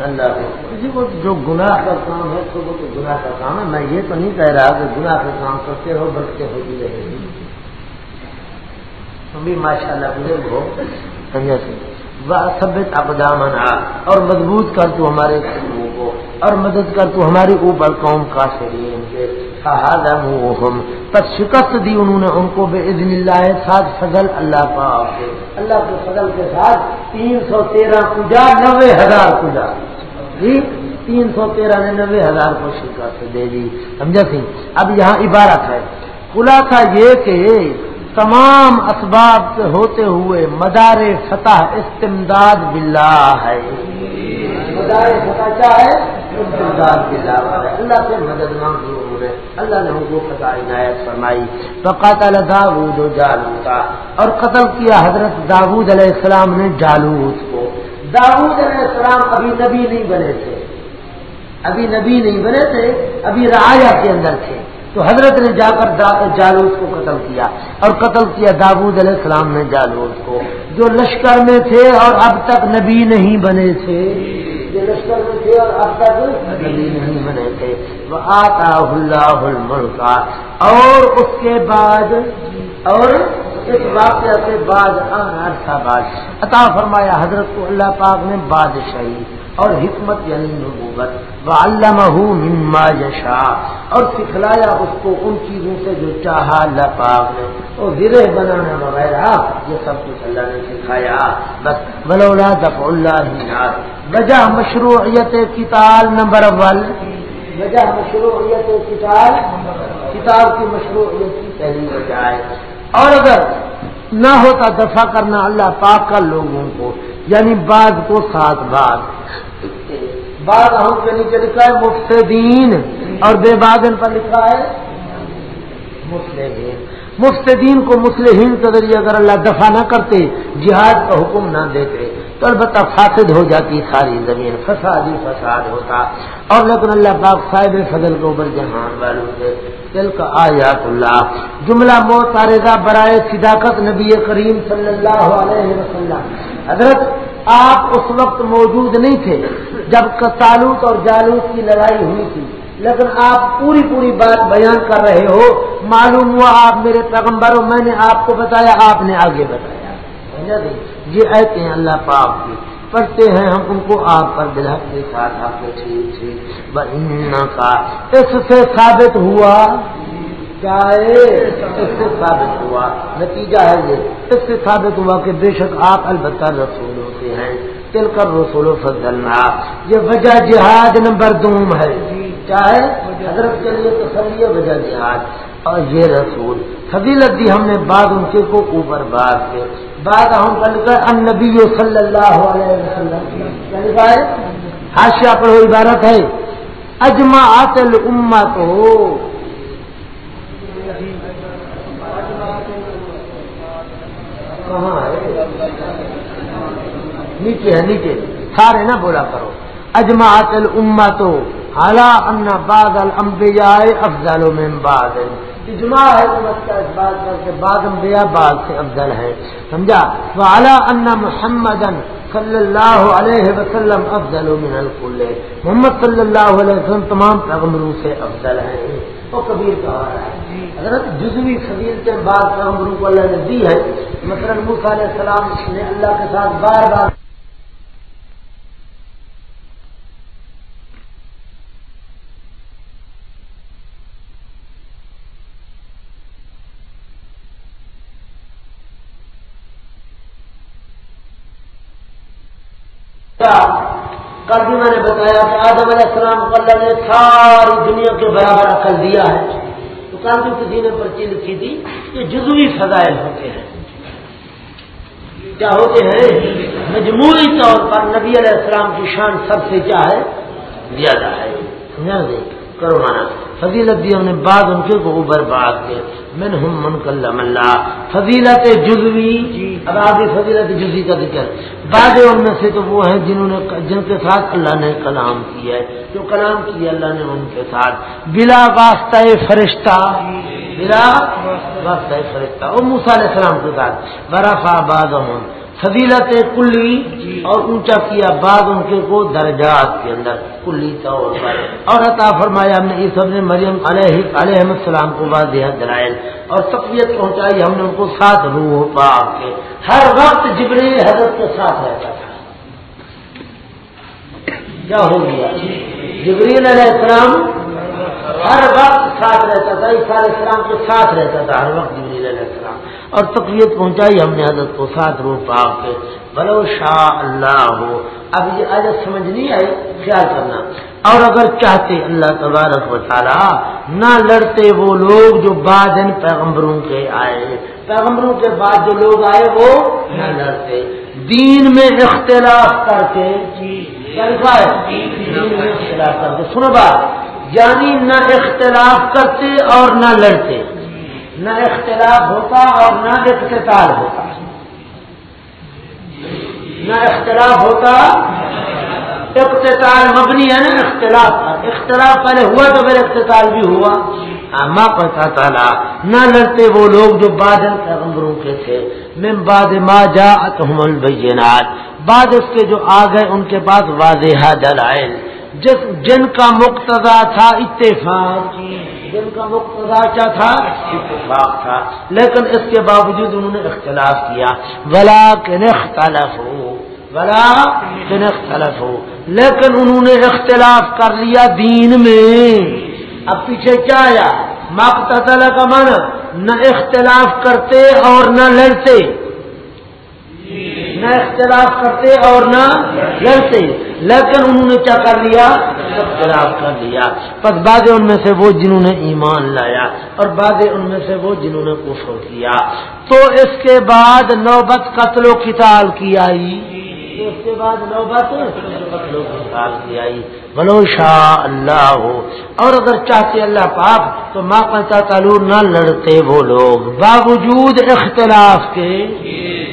اللہ کسی کو جو گناہ کا کام ہے، تو وہ تو گناہ کا کام ہے۔ میں یہ تو نہیں کہہ رہا کہ گناہ کا کام کرتے ہو بڑھتے ہو بھی رہے گی۔ تم بھی ماشاء اللہ بزرگ ہو سمجھا سبت اقدام اور مضبوط کر تو ہمارے کو۔ اور مدد کر تو ہماری اوپر قوم کا شریر کے۔ پس شکست دی انہوں نے ان کو بے عزم اللہ ساتھ فضل اللہ کا اللہ کے فضل کے ساتھ تین سو تیرہ کجا نوے ہزار کجا۔ جی تین سو تیرہ نے نوے ہزار کو شکست دے دی۔ سمجھا سی؟ اب یہاں عبارت ہے۔ تھا یہ کہ تمام اسباب سے ہوتے ہوئے مدار فتح استمداد باللہ ہے۔ مدار فتح کیا ہے؟ استمداد باللہ ہے۔ اللہ سے مدد مانگ اللہ نے عنایت فرمائی۔ تو داود و جالوتا اور قتل کیا حضرت داود علیہ السلام نے جالوت کو۔ داود علیہ السلام ابھی نبی نہیں بنے تھے۔ ابھی نبی نہیں بنے تھے، ابھی راجا کے اندر تھے۔ تو حضرت نے جا کر جالوت کو قتل کیا اور قتل کیا داود علیہ السلام نے جالوت کو۔ جو لشکر میں تھے اور اب تک نبی نہیں بنے تھے۔ جو لشکر میں تھے اور اب تک نبی نہیں بنے تھے۔ وہ آتا اللہ اور اس کے بعد اور اس واقعہ کے بعد عرصہ بعد۔ عطا فرمایا حضرت کو اللہ پاک نے بادشاہی۔ اور حکمت یعنی نبوت۔ وہ علامہ مما یشا اور سکھلایا اس کو ان چیزوں سے جو چاہا اللہ پاک نے اور گرہ بنانا وغیرہ یہ سب کچھ اللہ نے سکھایا۔ بس بلولا دف اللہ وجہ مشروعیت کتاب نمبر ون وجہ مشروعیت کتاب کتاب کی مشروعیت کی پہلی وجہ ہے۔ اور اگر نہ ہوتا دفاع کرنا اللہ پاک کا لوگوں کو یعنی بعد کو ساتھ بعد بعد ہم کے نیچے لکھا ہے مفتدین اور بے بادن پر لکھا ہے مسلمین۔ مفتدین کو مسلم کے ذریعے اگر اللہ دفاع نہ کرتے، جہاد کا حکم نہ دیتے، تو البتہ فاسد ہو جاتی ساری زمین فساد ہی فساد ہوتا۔ اور لیکن اللہ پاک صاحب فضل کو اوپر جہان والوں سے دل کا آیات اللہ۔ جملہ موتارزہ برائے، صداقت نبی کریم صلی اللہ علیہ وسلم۔ حضرت آپ اس وقت موجود نہیں تھے جب تعلق اور جالوت کی لڑائی ہوئی تھی۔ لیکن آپ پوری پوری بات بیان کر رہے ہو۔ معلوم ہوا آپ میرے پیغمبر ہو، میں نے آپ کو بتایا، آپ نے آگے بتایا۔ یہ ایسے ہیں اللہ پاک کی۔ پڑھتے ہیں ہم ان کو آپ پر بلحق کے ساتھ آپ کو ٹھیک ٹھیک۔ کا اس سے ثابت ہوا چاہے اس سے ثابت ہوا نتیجہ ہے یہ۔ اس سے ثابت ہوا کہ بے شک آپ البتہ رسول ہوتے ہیں۔ تل کر رسول و فضلنا۔ یہ وجہ جہاد نمبر دوم ہے۔ چاہے حضرت کے لیے تسلی وجہ جہاد۔ اور یہ رسول۔ فضیلت دی ہم نے بعد ان کے کو اوپر بات کے۔ بعد ہم کل کر ان نبی صلی اللہ علیہ وسلم۔ یعنی ہاشیا پر وہ عبارت ہے۔ اجما آتل امت ہو۔ کہاں ہے؟ نیچے ہے، نیچے۔ سارے نہ بولا کرو۔ اجما چل اما تو اعلیٰ ان باد الانبیاء افضل من بعد اجماع ہے کا، اس بات پر کہ بعد انبیاء بعد سے افضل ہے سمجھا؟ تو اعلیٰ ان محمد صلی اللہ علیہ وسلم افضل من الکل۔ محمد صلی اللہ علیہ وسلم تمام پیغمبروں سے افضل ہے وہ کبیر کا رہا ہے۔ حضرت جزوی خبیر کے بعد پیغمبروں کو اللہ نے دی ہے۔ مثلاً موسیٰ علیہ السلام نے اللہ کے ساتھ بار بار کل بھی میں نے بتایا کہ آدم علیہ السلام کو اللہ نے ساری دنیا کے برابر عقل دیا ہے۔ تو کل بھی کسی نے پرچی لکھی تھی کہ جزوی فضائل ہوتے ہیں۔ کیا ہوتے ہیں؟ مجموعی طور پر نبی علیہ السلام کی شان سب سے کیا ہے؟ زیادہ ہے۔ کرو مانا فضیلت دی ہم نے بعد ان کے کو اوبر باد کے من ہم من کلم اللہ۔ فضیلت جزوی۔ اب آگے فضیلت جزوی کا ذکر۔ بعد ان میں سے تو وہ ہیں جنہوں نے جن کے ساتھ اللہ نے کلام کیا ہے۔ جو کلام کیا اللہ نے ان کے ساتھ۔ بلا واسطہ فرشتہ۔ بلا واسطہ فرشتہ۔ اور موسا علیہ السلام کے ساتھ۔ برف آباد فضیلت کلی اور اونچا کیا بعد ان کے کو درجات کے اندر کلی طور پر اور عطا فرمایا ہم نے یہ سب نے مریم علیہ علیہ السلام کو واضح دلائل اور تقویت پہنچائی ہم نے ان کو ساتھ روح پا کے۔ ہر وقت جبری حضرت کے ساتھ رہتا تھا۔ کیا ہو گیا؟ جبریل علیہ السلام ہر وقت ساتھ رہتا تھا عیسیٰ علیہ السلام کے ساتھ رہتا تھا ہر وقت جبریل علیہ السلام۔ اور تقویت پہنچائی ہم نے حضرت کو ساتھ رو پاک کے بلو شاہ اللہ ہو۔ اب یہ عادت سمجھ نہیں آئی، خیال کرنا۔ اور اگر چاہتے اللہ تبارک و تعالی نہ لڑتے وہ لوگ جو بعد ان پیغمبروں کے آئے۔ پیغمبروں کے بعد جو لوگ آئے وہ نہ لڑتے۔ دین میں اختلاف کر کے اختلاف کرتے سنو بات یعنی نہ اختلاف کرتے اور نہ لڑتے۔ نہ اختلاف ہوتا اور نہ اختتال ہوتا۔ نہ اختلاف ہوتا اختتال مبنی ہے نا اختلاف۔ کا اختلاف پہلے ہوا تو پھر اختتال بھی ہوا۔ ماں پتا تعالیٰ، نہ لڑتے وہ لوگ جو بادل پیغمبروں کے تھے۔ میں باد ما جا البینات۔ بعد اس کے جو آ گئے، ان کے بعد واضح دلائل۔ جس جن کا مقتضا تھا اتفاق۔ جن کا مقتضا کیا تھا اتفاق تھا۔ لیکن اس کے باوجود انہوں نے اختلاف کیا۔ ولا کن اختلاف ہو ولا کن اختلاف ہو لیکن انہوں نے اختلاف کر لیا دین میں۔ اب پیچھے کیا آیا؟ مقتلا کا من نہ اختلاف کرتے اور نہ لڑتے۔ نہ اختلاف کرتے اور نہ لڑتے۔ لیکن انہوں نے کیا کر لیا؟ اختلاف کر لیا۔ بس بعض ان میں سے وہ جنہوں نے ایمان لایا اور بعض ان میں سے وہ جنہوں نے کفر کیا۔ تو اس کے بعد نوبت قتل و کتال کی آئی۔ اس کے بعد نوبت قتل و کی آئی۔ بلو شاہ اللہ۔ ہو اور اگر چاہتے اللہ پاک تو ماں پتا تعلق نہ لڑتے وہ لوگ۔ باوجود اختلاف کے۔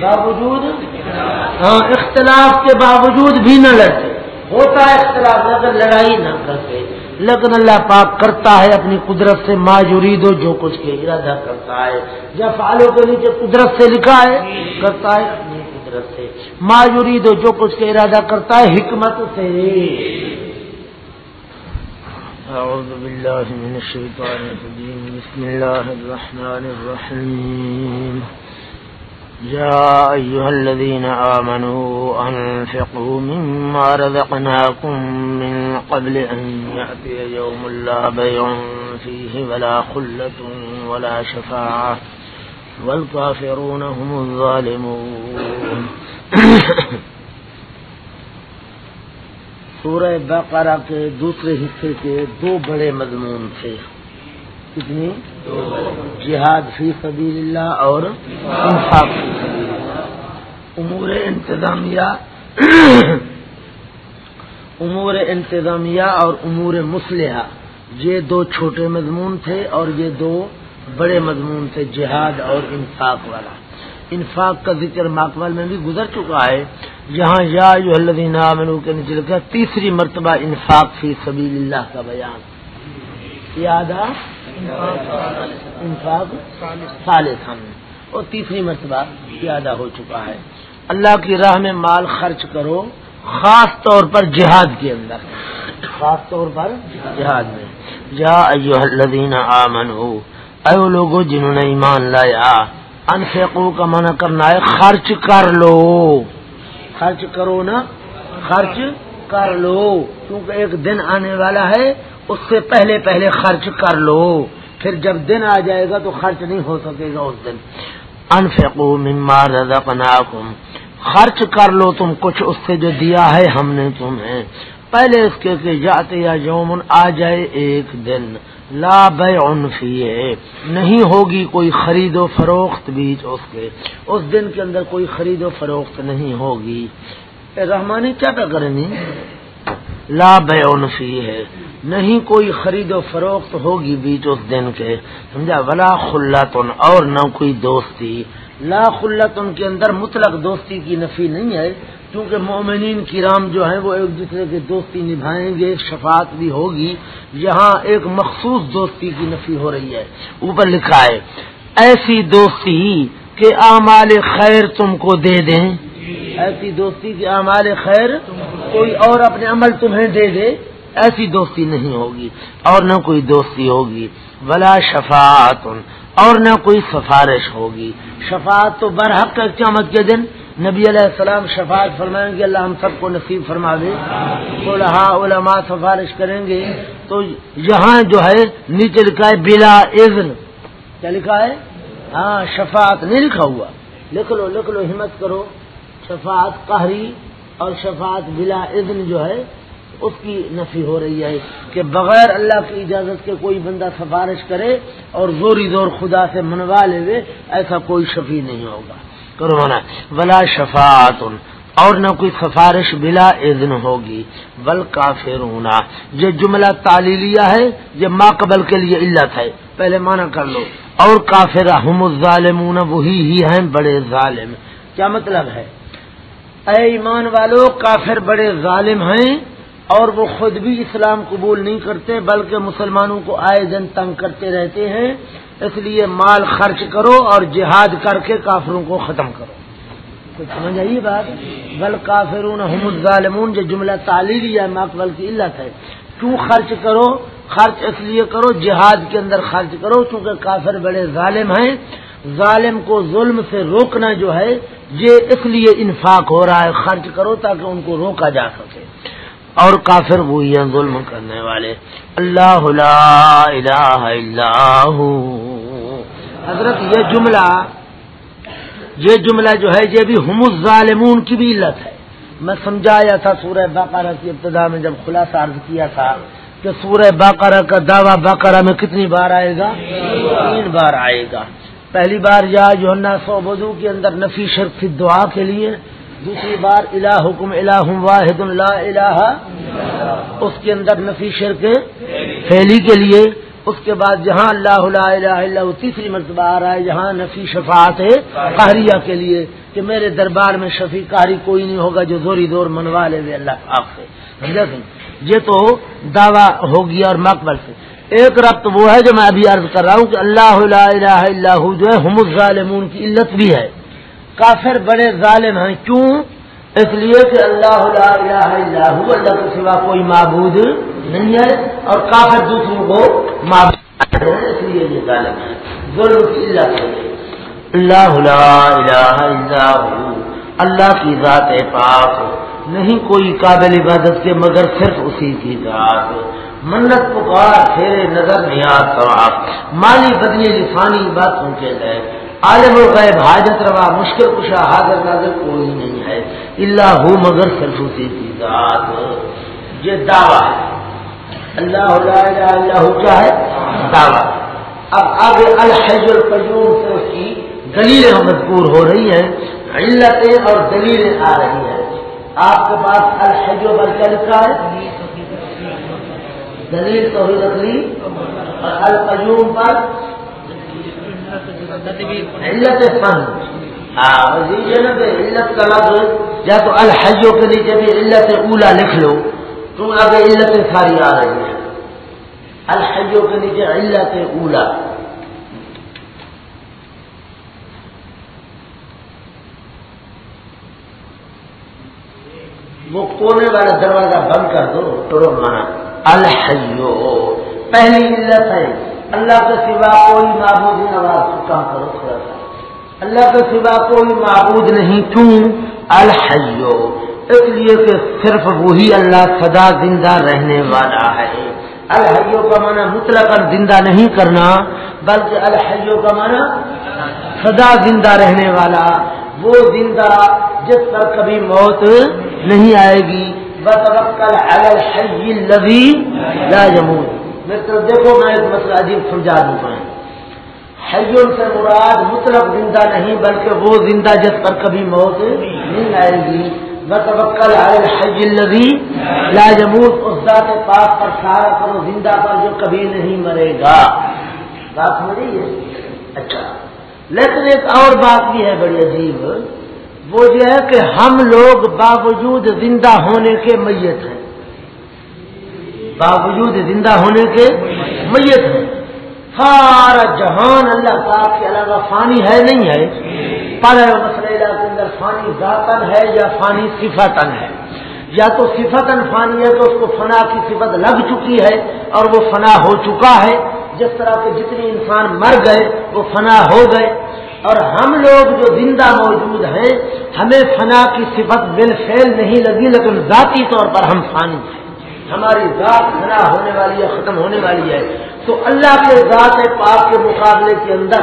باوجود ہاں، اختلاف کے باوجود بھی نہ لڑتے۔ ہوتا ہے اختلاف اگر لڑائی نہ کرتے۔ لیکن اللہ پاک کرتا ہے اپنی قدرت سے ماجوری دو جو کچھ کے ارادہ کرتا ہے۔ جب فالوں کے نیچے قدرت سے لکھا ہے، کرتا ہے اپنی قدرت سے۔ ماجوری دو جو کچھ کے ارادہ کرتا ہے، حکمت سے۔ اعوذ باللہ من الشیطان الرجیم، بسم اللہ الرحمن الرحیم۔ يا أيها الذين آمنوا أنفقوا مما رزقناكم من قبل أن يأتي يوم لا بيع فيه ولا خلة ولا شفاعة والكافرون هم الظالمون. سورہ بقرہ کے دوسرے حصے کے دو بڑے مضمون تھے۔ کتنی؟ جہاد فی سبیل اللہ اور انصاف فی سبیل اللہ امور انتظامیہ امور انتظامیہ اور امور مسلحہ یہ دو چھوٹے مضمون تھے اور یہ دو بڑے مضمون تھے، جہاد اور انفاق والا۔ انفاق کا ذکر ماکمل میں بھی گزر چکا ہے۔ جہاں یا الذین آمنو کے نیچے لکھا تیسری مرتبہ انفاق فی سبیل اللہ کا بیان۔ یاد آ؟ انفاق صالح اور تیسری مرتبہ یادہ ہو چکا ہے۔ اللہ کی راہ میں مال خرچ کرو خاص طور پر جہاد کے اندر۔ خاص طور پر جہاد میں۔ جا الذین آمنو اے لوگوں جنہوں نے ایمان لایا انفقو کا منع کرنا ہے خرچ کر لو۔ خرچ کرو نا خرچ کر لو۔ کیونکہ ایک دن آنے والا ہے اس سے پہلے پہلے خرچ کر لو پھر جب دن آ جائے گا تو خرچ نہیں ہو سکے گا اس دن۔ انفقو مما رزقناکم۔ خرچ کر لو تم کچھ اس سے جو دیا ہے ہم نے تمہیں۔ پہلے اس کے کہ جاتے یا جومن آ جائے ایک دن۔ لا بے فی ہے نہیں ہوگی کوئی خرید و فروخت بیچ اس کے۔ اس دن کے اندر کوئی خرید و فروخت نہیں ہوگی۔ رحمانی، کیا کیا کرنی لا بے فی ہے۔ نہیں کوئی خرید و فروخت ہوگی بیچ اس دن کے۔ سمجھا؟ ولا خلتن اور نہ کوئی دوستی۔ لا خلتن کے اندر مطلق دوستی کی نفی نہیں ہے کیونکہ مومنین کرام جو ہیں وہ ایک دوسرے کی دوستی نبھائیں گے ایک شفاعت بھی ہوگی۔ یہاں ایک مخصوص دوستی کی نفی ہو رہی ہے۔ اوپر لکھا ہے ایسی دوستی کہ اعمال خیر تم کو دے دیں۔ ایسی دوستی کہ اعمال خیر کوئی اور اپنے عمل تمہیں دے دے، ایسی دوستی نہیں ہوگی، اور نہ کوئی دوستی ہوگی۔ بلا شفاعت، اور نہ کوئی سفارش ہوگی۔ شفاعت تو برحق قیامت کے دن۔ نبی علیہ السلام شفاعت فرمائیں گے، اللہ ہم سب کو نصیب فرما دے۔ علماء ہاں، علماء سفارش کریں گے۔ تو یہاں جو ہے، نیچے لکھا ہے، بلا اذن۔ کیا لکھا ہے؟ ہاں شفاعت نہیں لکھا ہوا۔ لکھ لو لکھ لو، ہمت کرو۔ شفاعت قہری اور شفاعت بلا اذن جو ہے، اس کی نفی ہو رہی ہے کہ بغیر اللہ کی اجازت کے کوئی بندہ سفارش کرے اور زوری زور خدا سے منوا لے ایسا کوئی شفیع نہیں ہوگا۔ کرونا ولا شفاعت، اور نہ کوئی سفارش بلا اذن ہوگی۔ بل کافر ہونا یہ جملہ تعلیلیہ ہے، یہ ما قبل کے لیے علت ہے۔ پہلے مانا کر لو۔ اور کافر ہم الظالمون، وہی ہی ہیں، بڑے ظالم۔ کیا مطلب ہے؟ اے ایمان والو، کافر بڑے ظالم ہیں اور وہ خود بھی اسلام قبول نہیں کرتے، بلکہ مسلمانوں کو آئے دن تنگ کرتے رہتے ہیں۔ اس لیے مال خرچ کرو اور جہاد کر کے کافروں کو ختم کرو۔ کچھ سمجھ آئیے بات؟ بل کافرون الظالمون، جو جملہ تعلیلی یا مقبل کی علت ہے۔ کیوں خرچ کرو؟ خرچ اس لیے کرو، جہاد کے اندر خرچ کرو، چونکہ کافر بڑے ظالم ہیں۔ ظالم کو ظلم سے روکنا جو ہے، یہ اس لیے انفاق ہو رہا ہے، خرچ کرو تاکہ ان کو روکا جا سکے۔ اور کافر وہی ہیں ظلم کرنے والے۔ اللہ لا الہ الا حضرت، یہ جملہ یہ جملہ جو ہے، یہ بھی ہم الظالمون کی بھی علت ہے۔ میں سمجھایا تھا سورہ باقارہ کی ابتدا میں جب خلاصہ عرض کیا تھا کہ سورہ باقارہ کا دعویٰ باقارہ میں کتنی بار آئے گا؟ تین بار آئے گا۔ پہلی بار یا جو سو بدو کے اندر نفی شرف دعا کے لیے، دوسری بار الہ حکم الہ واحد لا الہ اس کے اندر نفی شرک پھیلی کے لیے، اس کے بعد جہاں اللہ لا الہ الا تیسری مرتبہ آ رہا ہے جہاں نفی شفاعت ہے قہریہ کے لیے کہ میرے دربار میں شفیع قاری کوئی نہیں ہوگا جو زوری دور منوا لے اللہ آپ سے۔ یہ تو دعویٰ ہو گیا اور مقبل سے۔ ایک ربط وہ ہے جو میں ابھی عرض کر رہا ہوں کہ اللہ لا الہ الا جو ہے، ہم الظالمون کی علت بھی ہے۔ کافر بڑے ظالم ہیں۔ کیوں؟ اس لیے کہ اللہ لا الہ الا هو اللہ کے سوا کوئی معبود نہیں ہے اور کافر دوسروں کو معبود اس لیے یہ ظالم ہے ظلم کی اللہ اللہ لا الہ الا هو اللہ کی ذات پاک، نہیں کوئی قابل عبادت کے مگر صرف اسی کی ذات۔ منت پکار پھیرے نظر نیاز سواب مالی بدنی لسانی باتوں کے لیے۔ عالم الغیب، حاجت روا، مشکل کشا، حاضر ناظر کوئی نہیں ہے۔ اللہ ہو مگر صرف اسی کی ذات۔ یہ دعویٰ ہے۔ اللہ اللہ کیا ہے؟ دعویٰ۔ اب آگے الحج القیوم سے اس کی دلیلیں مذکور ہو رہی ہیں، علتیں اور دلیلیں آ رہی ہیں۔ آپ کے پاس الحج پر کیا لکھا ہے؟ دلیل تو ہی رکھ لی اور القیوم پر علت فن. ہاں، علت کا لفظ یا تو الحجوں کے نیچے بھی علت اولا لکھ لو، تم آگے علتیں ساری آ رہی ہیں۔ الحجوں کے نیچے علت اولا۔ وہ کونے والا دروازہ بند کر دو تو مانا۔ الحیو. پہلی علت ہے، اللہ کے سوا کوئی معبود نواز کام کرو تھوڑا سا۔ اللہ کے سوا کوئی معبود نہیں کیوں؟ الحیو. اس لیے کہ صرف وہی اللہ سدا زندہ رہنے والا ہے۔ الحیو کا معنی مطلق زندہ نہیں کرنا، بلکہ الحیو کا معنی سدا زندہ رہنے والا۔ وہ زندہ جس پر کبھی موت نہیں آئے گی۔ بس کل الحی لبی لا جمود میں تو دیکھو، میں ایک مسئلہ عجیب سمجھا دوں گا حیون سے مراد مطلب زندہ نہیں، بلکہ وہ زندہ جس پر کبھی موت نہیں آئے گی۔ بتبکل حج النبی لا جمود اس ذات پاک پر سارا کرو زندہ پر جو کبھی نہیں مرے گا۔ بات ہو رہی ہے؟ اچھا۔ لیکن ایک اور بات بھی ہے بڑی عجیب۔ وہ یہ ہے کہ ہم لوگ باوجود زندہ ہونے کے میت ہیں۔ باوجود زندہ ہونے کے میت ہیں۔ سارا جہان اللہ پاک کے علاوہ فانی ہے نہیں ہے۔ پر مسئلہ کے اندر فانی ذاتن ہے یا فانی صفتن ہے۔ یا تو صفتن فانی ہے تو اس کو فنا کی صفت لگ چکی ہے اور وہ فنا ہو چکا ہے۔ جس طرح کے جتنے انسان مر گئے وہ فنا ہو گئے۔ اور ہم لوگ جو زندہ موجود ہیں، ہمیں فنا کی صفت بل فیل نہیں لگی، لیکن ذاتی طور پر ہم فانی ہیں۔ ہماری ذات فنا ہونے والی ہے، ختم ہونے والی ہے۔ تو اللہ کے ذات پاک کے مقابلے کے اندر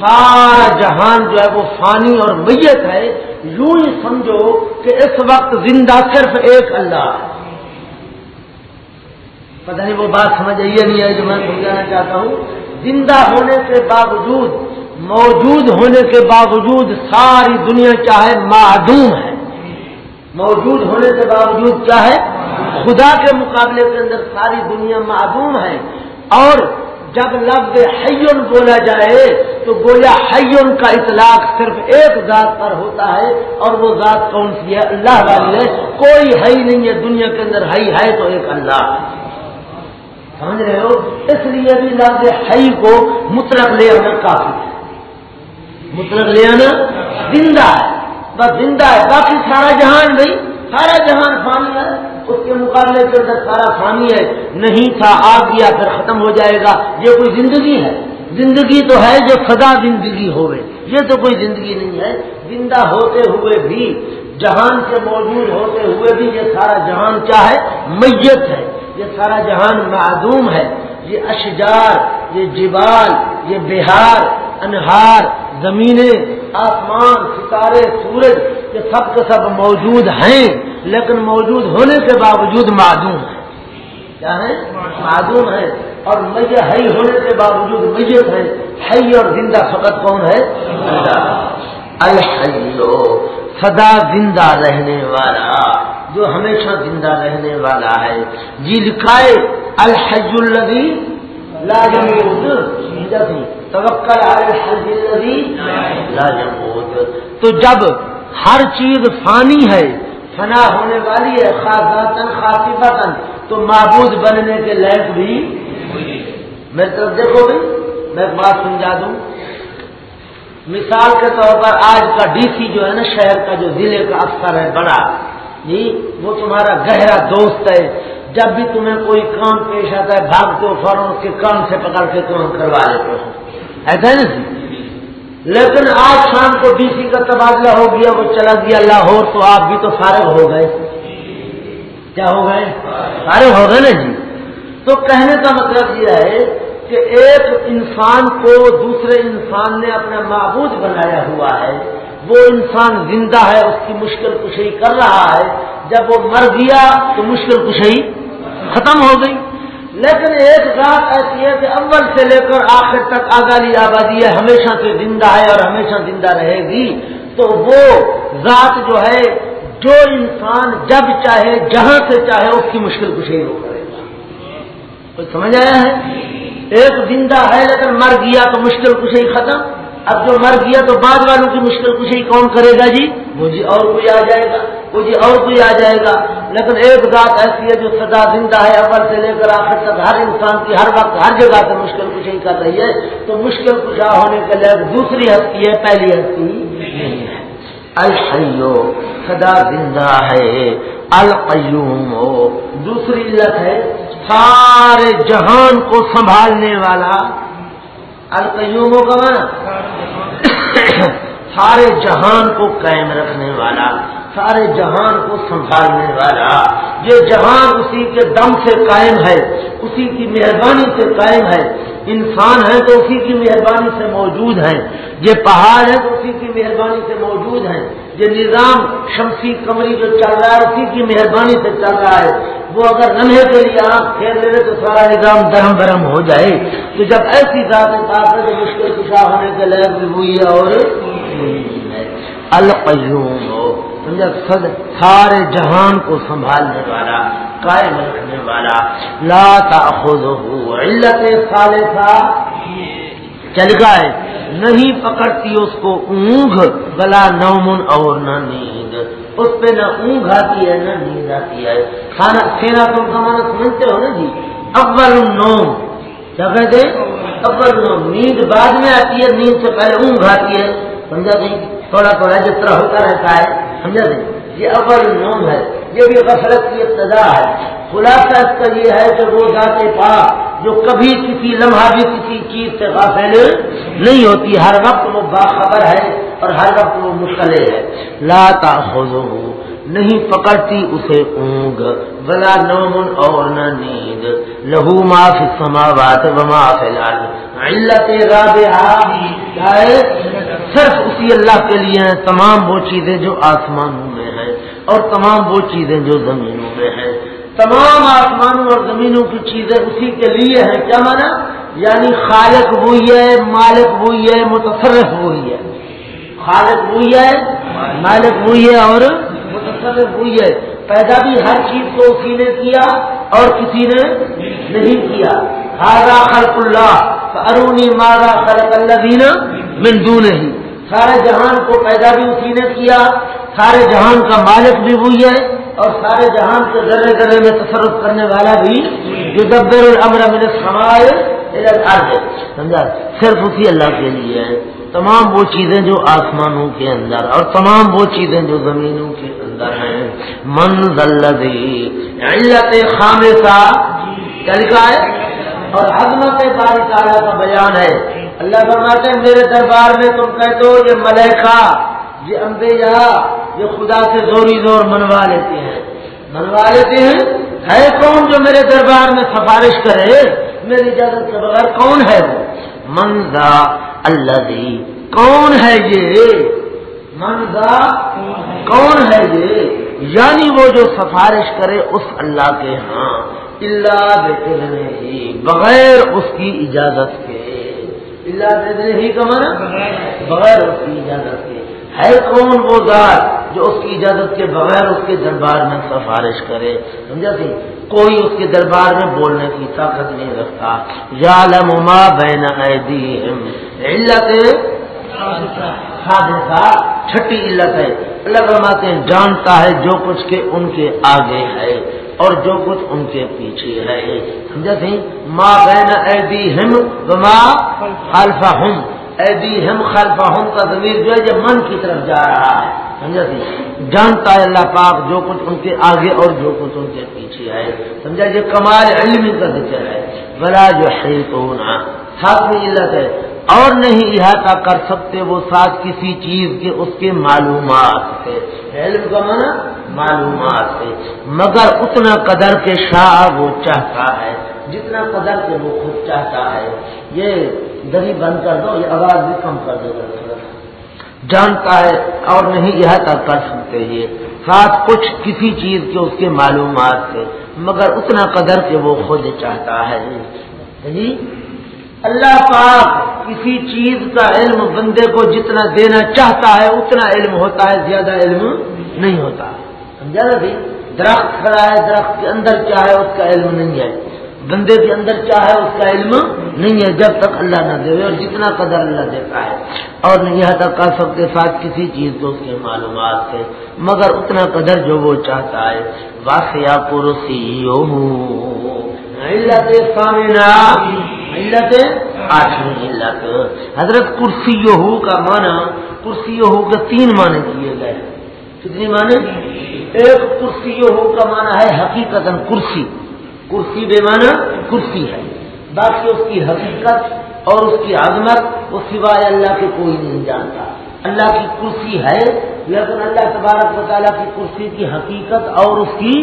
سارا جہان جو ہے وہ فانی اور میت ہے۔ یوں ہی سمجھو کہ اس وقت زندہ صرف ایک اللہ ہے۔ پتہ نہیں وہ بات سمجھ آئیے نہیں ہے جو میں سمجھانا چاہتا ہوں۔ زندہ ہونے کے باوجود موجود ہونے کے باوجود ساری دنیا چاہے معدوم ہے۔ موجود ہونے کے باوجود چاہے خدا کے مقابلے کے اندر ساری دنیا معدوم ہے۔ اور جب لفظ حیون بولا جائے تو گویا حیون کا اطلاق صرف ایک ذات پر ہوتا ہے اور وہ ذات کون سی ہے؟ اللہ والی ہے۔ کوئی ہے نہیں ہے۔ دنیا کے اندر ہئی ہے تو ایک اللہ۔ سمجھ رہے ہو؟ اس لیے بھی لفظ ہئی کو مطلق لے آنا کافی۔ ہے مطلق لے آنا زندہ ہے۔ بس زندہ ہے۔ باقی سارا جہان بھائی سارا جہان فانی ہے۔ اس کے مقابلے کے اندر سارا فانی ہے۔ نہیں تھا آ گیا پھر ختم ہو جائے گا۔ یہ کوئی زندگی ہے۔ زندگی تو ہے جو سدا زندگی ہوئے۔ یہ تو کوئی زندگی نہیں ہے۔ زندہ ہوتے ہوئے بھی، جہان سے موجود ہوتے ہوئے بھی یہ سارا جہان کیا ہے؟ میت ہے۔ یہ سارا جہان معدوم ہے۔ یہ اشجار، یہ جبال، یہ بہار انہار، زمینیں، آسمان، ستارے، سورج، یہ سب کے سب موجود ہیں، لیکن موجود ہونے کے باوجود معدوم ہے کیا ہے معدوم ہے اور میت ہی ہونے کے باوجود میت ہے ہی اور زندہ فقط کون ہے؟ الحیو سدا زندہ رہنے والا، جو ہمیشہ زندہ رہنے والا ہے۔ جی لکھائے الحج الدی تو جب ہر چیز فانی ہے، فنا ہونے والی ہے، خاص خاصی تو معبود بننے کے لائق بھی میری طرف دیکھو گے میں ایک بات سمجھا دوں۔ مثال کے طور پر آج کا ڈی سی جو ہے نا، شہر کا جو ضلع کا افسر ہے، بڑا جی وہ تمہارا گہرا دوست ہے۔ جب بھی تمہیں کوئی کام پیش آتا ہے بھاگتے ہو فوراً کے کام سے پکڑ کے کام کروا لیتے ہو ایسا ہے نا جی؟ لیکن آج شام کو ڈی سی کا تبادلہ ہو گیا، وہ چلا گیا لاہور، تو آپ بھی تو فارغ ہو گئے۔ کیا ہو گئے؟ فارغ ہو گئے نا جی؟ تو کہنے کا مطلب یہ ہے کہ ایک انسان کو دوسرے انسان نے اپنا معبود بنایا ہوا ہے۔ وہ انسان زندہ ہے، اس کی مشکل کشی کر رہا ہے۔ جب وہ مر گیا تو مشکل کشی ختم ہو گئی۔ لیکن ایک ذات ایسی ہے کہ اول سے لے کر آخر تک آزادی، آبادی ہے ہمیشہ سے زندہ ہے اور ہمیشہ زندہ رہے گی۔ تو وہ ذات جو ہے، جو انسان جب چاہے، جہاں سے چاہے، اس کی مشکل کشی وہ کرے گا۔ سمجھ آیا ہے؟ ایک زندہ ہے لیکن مر گیا تو مشکل کشی ختم۔ اب جو مر گیا تو بعد والوں کی مشکل کشی کون کرے گا جی؟ وہ جی اور کوئی آ جائے گا۔ وہ جی اور کوئی آ جائے گا۔ لیکن ایک ذات ایسی ہے جو سدا زندہ ہے اول سے لے کر آخر تک ہر انسان کی ہر وقت، ہر جگہ سے مشکل کشی کر رہی ہے۔ تو مشکل کشا ہونے کے لیے دوسری ہستی ہے، پہلی ہستی نہیں ہے الحیو سدا زندہ ہے۔ القیوم، دوسری علت ہے سارے جہان کو سنبھالنے والا۔ القیوموں کا مانا سارے جہان کو قائم رکھنے والا۔ سارے جہان کو سنبھالنے والا۔ یہ جہان اسی کے دم سے قائم ہے اسی کی مہربانی سے قائم ہے۔ انسان ہے تو اسی کی مہربانی سے موجود ہیں۔ یہ پہاڑ ہے تو اسی کی مہربانی سے موجود ہیں۔ یہ نظام شمسی کمری جو چل رہا ہے اسی کی مہربانی سے چل رہا ہے۔ وہ اگر لمحے کے لیے آپ پھیر لے تو سارا نظام درم برم ہو جائے۔ تو جب ایسی ذات طاقت مشکل کشا ہونے کے لیے بھی ہوئی ہے اور القیوم۔ ہو سارے جہان کو سنبھالنے والا، قائم رکھنے والا۔ لا تأخذه علت ثالثہ۔ چل گئے۔ نہیں پکڑتی اس کو اونگ، بلا نومن اور نہ نیند۔ اس پہ نہ اونگ آتی ہے، نہ نیند آتی ہے۔ کھانا کھینا تم کا مانا سمجھتے ہو نا جی؟ اول نوم کیا کہتے اول نوم نیند بعد میں آتی ہے، نیند سے پہلے اونگ آتی ہے۔ سمجھا نہیں تھوڑا تھوڑا جس طرح ہوتا رہتا ہے۔ سمجھا نہیں. یہ اول نوم ہے. یہ بھی غفلت کی ابتدا ہے. خلاصہ اس کا یہ ہے کہ وہ ذات پاک جو کبھی کسی لمحہ بھی کسی چیز سے غافل نہیں ہوتی، ہر وقت وہ باخبر ہے اور ہر وقت وہ مشکلے ہے. لاتا نہیں پکڑتی اسے اونگ بلا نومن اور نہ نیند۔ لہو معاف سماوات و معاف علت صرف اسی اللہ کے لیے ہیں تمام وہ چیزیں جو آسمانوں میں ہیں اور تمام وہ چیزیں جو زمینوں میں ہیں۔ تمام آسمانوں اور زمینوں کی چیزیں اسی کے لیے ہیں۔ کیا مانا؟ یعنی خالق وہی ہے، مالک وہی ہے، متصرف وہی ہے۔ خالق وہی ہے، مالک وہی ہے اور متصرف وہی ہے۔ پیدا بھی ہر چیز کو اسی نے کیا اور کسی نے نہیں کیا۔ ہارا خلق اللہ ارونی مارا خلق اللہ دینا مندو نہیں سارے جہان کو پیدا بھی اسی نے کیا، سارے جہان کا مالک بھی وہی ہے اور سارے جہان کے ذرے ذرے میں تصرف کرنے والا بھی جو دبر العمر من سمائے سمجھا؟ صرف اسی اللہ کے لیے ہے۔ تمام وہ چیزیں جو آسمانوں کے اندر اور تمام وہ چیزیں جو زمینوں کے اندر۔ ہیں من علت خامسا کیا لکھا ہے؟ اور عظمت باری تعالیٰ کا بیان ہے۔ اللہ فرماتے ہیں، میرے دربار میں تم کہتے ہو، یہ ملیکا یہ انبیاء، یہ خدا سے زوری زور منوا لیتے ہیں۔ منوا لیتے ہیں؟ ہے کون جو میرے دربار میں سفارش کرے؟ میری اجازت کے بغیر کون ہے وہ؟ منزا اللہ کون ہے یہ؟ منزا کون ہے یہ؟ یعنی وہ جو سفارش کرے اس اللہ کے ہاں اللہ بغیر اس کی اجازت کے۔ اللہ ہی کا مانا بغیر اس کی اجازت کے۔ ہے کون وہ ذات جو اس کی اجازت کے بغیر اس کے دربار میں سفارش کرے؟ سمجھا سی؟ کوئی اس کے دربار میں بولنے کی طاقت نہیں رکھتا۔ یا لما بین علت چھٹی علت ہے۔ اللہ فرماتے ہیں، جانتا ہے جو کچھ کے ان کے آگے ہے اور جو کچھ ان کے پیچھے ہے۔ سمجھا سی ماں بین ایدی ہم ماں الفا ہم ایدی ہم خلفا ہم کا ضمیر جو ہے، یہ من کی طرف جا رہا ہے۔ سمجھا سی جانتا ہے اللہ پاک جو کچھ ان کے آگے اور جو کچھ ان کے پیچھے ہے۔ سمجھا، یہ کمال علم کا ذکر ہے۔ بلا جو ہے تو ساتویں علت ہے۔ اور نہیں احاطہ کر سکتے وہ ساتھ کسی چیز کے اس کے معلومات سے۔ علم کا مانا معلومات سے۔ مگر اتنا قدر کے شاہ وہ چاہتا ہے، جتنا قدر کے وہ خود چاہتا ہے۔ یہ دری بند کر دو، یہ آواز بھی کم کر دو۔ جانتا ہے اور نہیں احاطہ کر سکتے یہ۔ ساتھ کچھ کسی چیز کے اس کے معلومات سے، مگر اتنا قدر کہ وہ خود چاہتا ہے۔ جی اللہ پاک کسی چیز کا علم بندے کو جتنا دینا چاہتا ہے، اتنا علم ہوتا ہے، زیادہ علم نہیں ہوتا۔ سمجھا نا جی درخت کھڑا ہے، درخت کے اندر کیا ہے؟ اس کا علم نہیں ہے۔ بندے کے اندر چاہے اس کا علم نہیں ہے۔ جب تک اللہ نہ دے، اور جتنا قدر اللہ دیتا ہے۔ اور نہیں ہے تک سب کے ساتھ کسی چیز کو اس کے معلومات سے مگر اتنا قدر جو وہ چاہتا ہے۔ واقعہ کرسی علت علت آٹھویں علت حضرت کرسی کا مانا کرسی کے تین معنی کیے گئے۔ کتنی معنی؟ ایک کرسی کا مانا ہے حقیقت کرسی۔ کرسی بے معنی کرسی ہے۔ باقی اس کی حقیقت اور اس کی عظمت، وہ سوائے اللہ کے کوئی نہیں جانتا۔ اللہ کی کرسی ہے لیکن اللہ تبارک و تعالیٰ کی کرسی کی حقیقت اور اس کی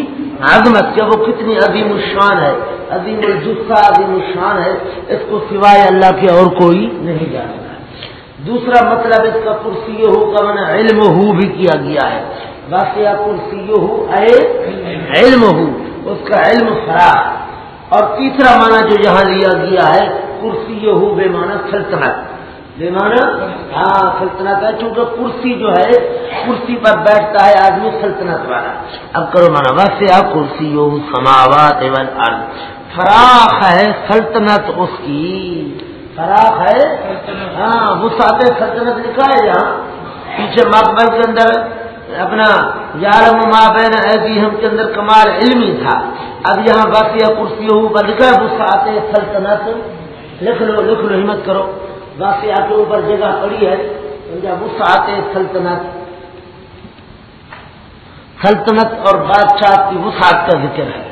عظمت کہ وہ کتنی عظیم الشان ہے، عظیم الجسہ عظیم الشان ہے، اس کو سوائے اللہ کے اور کوئی نہیں جانتا دوسرا مطلب اس کا کرسی ہو کا من علم ہو بھی کیا گیا ہے۔ باقی کرسی ہو، اے علم ہو، اس کا علم خراب اور تیسرا معنی جو یہاں لیا گیا ہے، کرسی ہو بے معنی سلطنت۔ بے ہاں سلطنت ہے، چونکہ کرسی جو ہے، کرسی پر بیٹھتا ہے آدمی سلطنت والا۔ اب کرو مانا ویسے آپ کرسی ہو سماوات فراخ ہے سلطنت اس کی۔ فراخ ہے ہاں وسعت سلطنت لکھا ہے یہاں۔ پیچھے مقبل کے اندر اپنا یارم مابین ایسی ہم کے اندر کمال علمی تھا۔ اب یہاں باقی کرسیوں پر لکھا وسعت سلطنت۔ لکھ لو لکھ لو، ہمت کرو۔ باقی کے اوپر جگہ پڑی ہے وسعت سلطنت۔ سلطنت اور بادشاہ کی وسعت کا ذکر ہے۔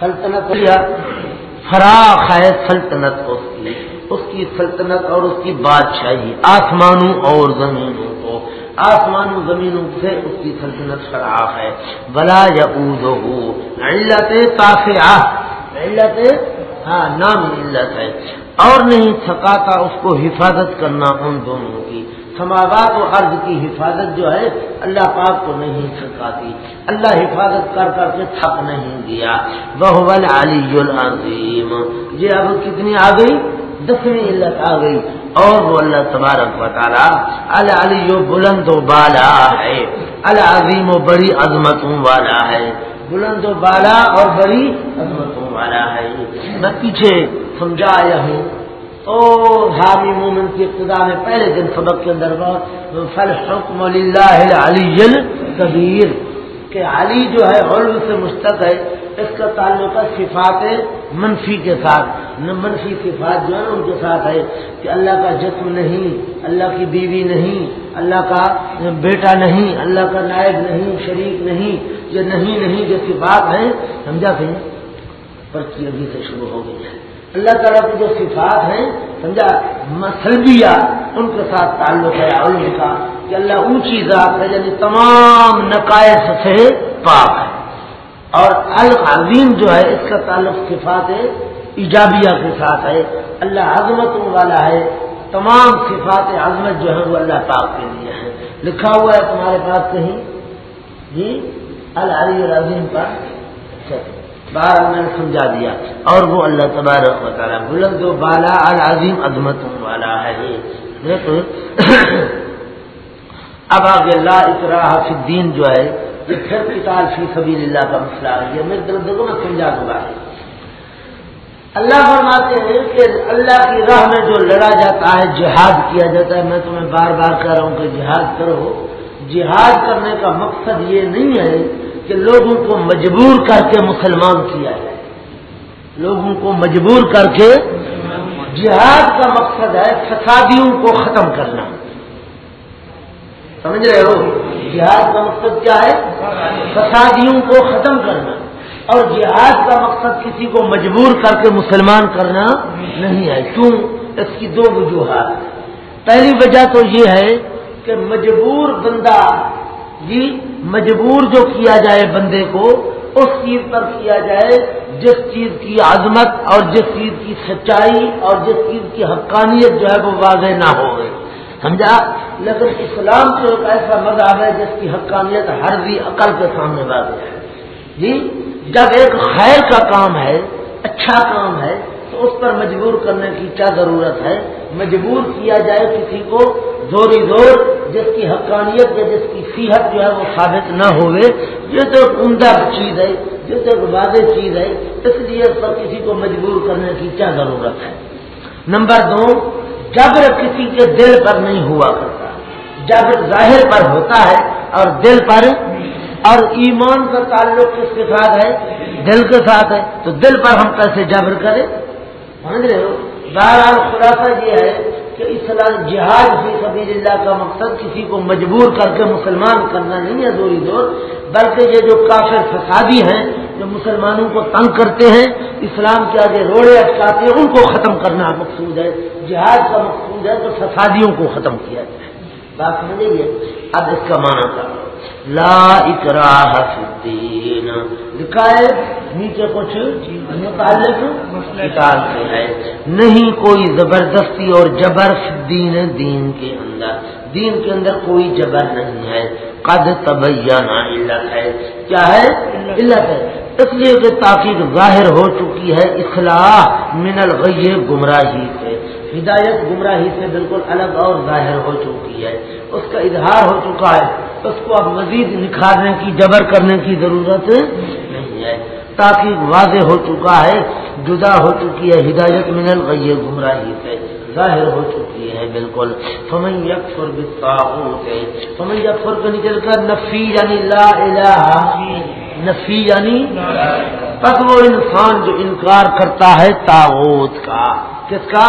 سلطنت فراخ ہے سلطنت اس کی۔ اس کی سلطنت اور اس کی بادشاہی، آسمانوں اور زمینوں کو۔ آسمانوں زمینوں سے اس کی سلطنت فراخ ہے۔ بلا یا علت علت ہاں نام علت ہے۔ اور نہیں تھکاتا اس کو حفاظت کرنا ان دونوں کی۔ سماوات و عرض کی حفاظت جو ہے، اللہ پاک کو نہیں سکھاتی اللہ حفاظت کر کر کے تھک نہیں دیا بہو علی العظیم۔ یہ اب کتنی آ گئی؟ دسویں علت آ گئی۔ اور وہ اللہ تبارک بتا علی بلند و بالا ہے۔ العظیم و بڑی عظمتوں والا ہے۔ بلند و بالا اور بڑی عظمتوں والا ہے میں پیچھے سمجھایا ہوں۔ حامی مومن کی ابتدا میں پہلے دن سبق کے اندر فل حکم علی کبیر کہ علی جو ہے علم سے مشتق ہے، اس کا تعلق ہے صفات منفی کے ساتھ۔ منفی صفات جو ہے ان کے ساتھ ہے کہ اللہ کا جسم نہیں، اللہ کی بیوی نہیں، اللہ کا بیٹا نہیں، اللہ کا نائب نہیں، شریک نہیں یہ نہیں نہیں جو صفات ہیں سمجھا کہ پرچی ابھی سے شروع ہو گئی ہے۔ اللہ تعالیٰ کی جو صفات ہیں، سمجھا؟ مسلبیا ان کے ساتھ تعلق ہے علم کا، کہ اللہ اونچی ذات ہے یعنی تمام نقائص سے پاک ہے۔ اور العظیم جو ہے، اس کا تعلق صفات ایجابیہ کے ساتھ ہے۔ اللہ عظمتوں والا ہے۔ تمام صفات عظمت جو ہے، وہ اللہ پاک کے لیے ہے۔ لکھا ہوا ہے تمہارے پاس کہیں؟ جی؟ العلی العظیم پر۔ اچھا۔ بار میں نے سمجھا دیا۔ اور وہ اللہ تبارک و تعالیٰ بلند و بالا العظیم، عظمت والا ہے۔ دیکھو۔ اب آگے اللہ اطراح فی الدین جو ہے، یہ پھر کتاب فی سبیل اللہ کا مسئلہ ہے۔ یہ میرے دل دل میں سمجھا دوں گا۔ اللہ فرماتے ہیں کہ اللہ کی راہ میں جو لڑا جاتا ہے، جہاد کیا جاتا ہے۔ میں تمہیں بار بار کہہ رہا ہوں کہ جہاد کرو۔ جہاد کرنے کا مقصد یہ نہیں ہے کہ لوگوں کو مجبور کر کے مسلمان کیا جائے۔ لوگوں کو مجبور کر کے جہاد کا مقصد ہے فسادیوں کو ختم کرنا۔ سمجھ رہے ہو؟ جہاد کا مقصد کیا ہے؟ فسادیوں کو ختم کرنا۔ اور جہاد کا مقصد کسی کو مجبور کر کے مسلمان کرنا نہیں ہے۔ کیوں؟ اس کی دو وجوہات۔ پہلی وجہ تو یہ ہے کہ مجبور بندہ جی مجبور جو کیا جائے بندے کو، اس چیز پر کیا جائے جس چیز کی عظمت اور جس چیز کی سچائی اور جس چیز کی حقانیت جو ہے وہ واضح نہ ہو گئی سمجھا؟ لیکن اسلام تو ایک ایسا مذہب ہے جس کی حقانیت ہر بھی عقل کے سامنے واضح ہے۔ جی جب ایک خیر کا کام ہے اچھا کام ہے تو اس پر مجبور کرنے کی کیا ضرورت ہے؟ مجبور کیا جائے کسی کو زوری زور، جس کی حقانیت یا جس کی صحت جو ہے وہ ثابت نہ ہوئے؟ یہ تو ایک عمدہ چیز ہے، یہ تو ایک واضح چیز ہے، اس لیے اس پر کسی کو مجبور کرنے کی کیا ضرورت ہے؟ نمبر دو، جبر کسی کے دل پر نہیں ہوا کرتا۔ جبر ظاہر پر ہوتا ہے اور دل پر، اور ایمان کا تعلق کس کے ساتھ ہے؟ دل کے ساتھ ہے۔ تو دل پر ہم کیسے جبر کریں؟ سمجھ رہے ہو؟ بہرحال خلاصہ یہ ہے کہ اسلام جہاد فی سبیل اللہ کا مقصد کسی کو مجبور کر کے مسلمان کرنا نہیں ہے دوری دور بلکہ یہ جو کافر فسادی ہیں، جو مسلمانوں کو تنگ کرتے ہیں، اسلام کے آگے روڑے اٹکاتے ہیں، ان کو ختم کرنا مقصود ہے۔ جہاد کا مقصود ہے تو فسادیوں کو ختم کیا جائے۔ بات سمجھیے اب اس کا معنی تھا لا اکراہ فی الدین۔ لکھا نیچے کچھ متعلق کتاب سے ہے۔ نہیں کوئی زبردستی اور جبر دین دین کے اندر۔ دین کے اندر کوئی جبر نہیں ہے۔ قد تبینا علت ہے۔ کیا ہے؟ علت ہے۔ اس لیے کہ تاکہ ظاہر ہو چکی ہے اخلاح من الغی گمراہی سے۔ ہدایت گمراہی سے بالکل الگ اور ظاہر ہو چکی ہے۔ اس کا اظہار ہو چکا ہے۔ اس کو اب مزید نکھارنے کی، جبر کرنے کی ضرورت نہیں ہے۔ تاکہ واضح ہو چکا ہے، جدا ہو چکی ہے ہدایت من الغی گمراہی سے۔ ظاہر ہو چکی ہے بالکل۔ فمن یکفر بالطاغوت۔ فمن یکفر کو نکل کر نفی یعنی لا الہ، نفی یعنی بس وہ انسان جو انکار کرتا ہے تاغوت کا۔ کس کا؟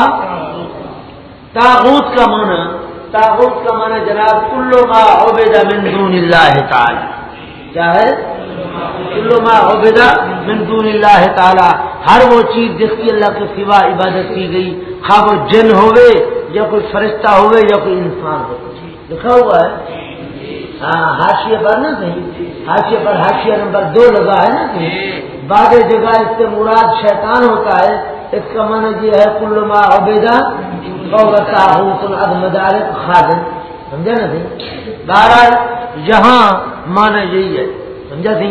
تاغوت کا معنی، تاغوت کا معنی جناب کلو ما عبیدہ من دون اللہ تعالی۔ کیا ہے؟ کلو ما عبیدہ من دون اللہ تعالی۔ ہر وہ چیز جس کی اللہ کے سوا عبادت کی گئی، خواہ وہ جن ہوئے، یا کوئی فرشتہ ہوئے، یا کوئی انسان ہو لکھا ہوا ہے؟ ہاں ہاشیے پر نا کہیں۔ ہاشیے پر ہاشیہ نمبر دو لگا ہے نا کہیں؟ بعد جگہ اس سے مراد شیطان ہوتا ہے، اس کا معنی یہ ہے، کل ما عبیدہ مدارک خادم۔ سمجھا نا سی بہرحال یہاں مانا یہی ہے۔ سمجھا سی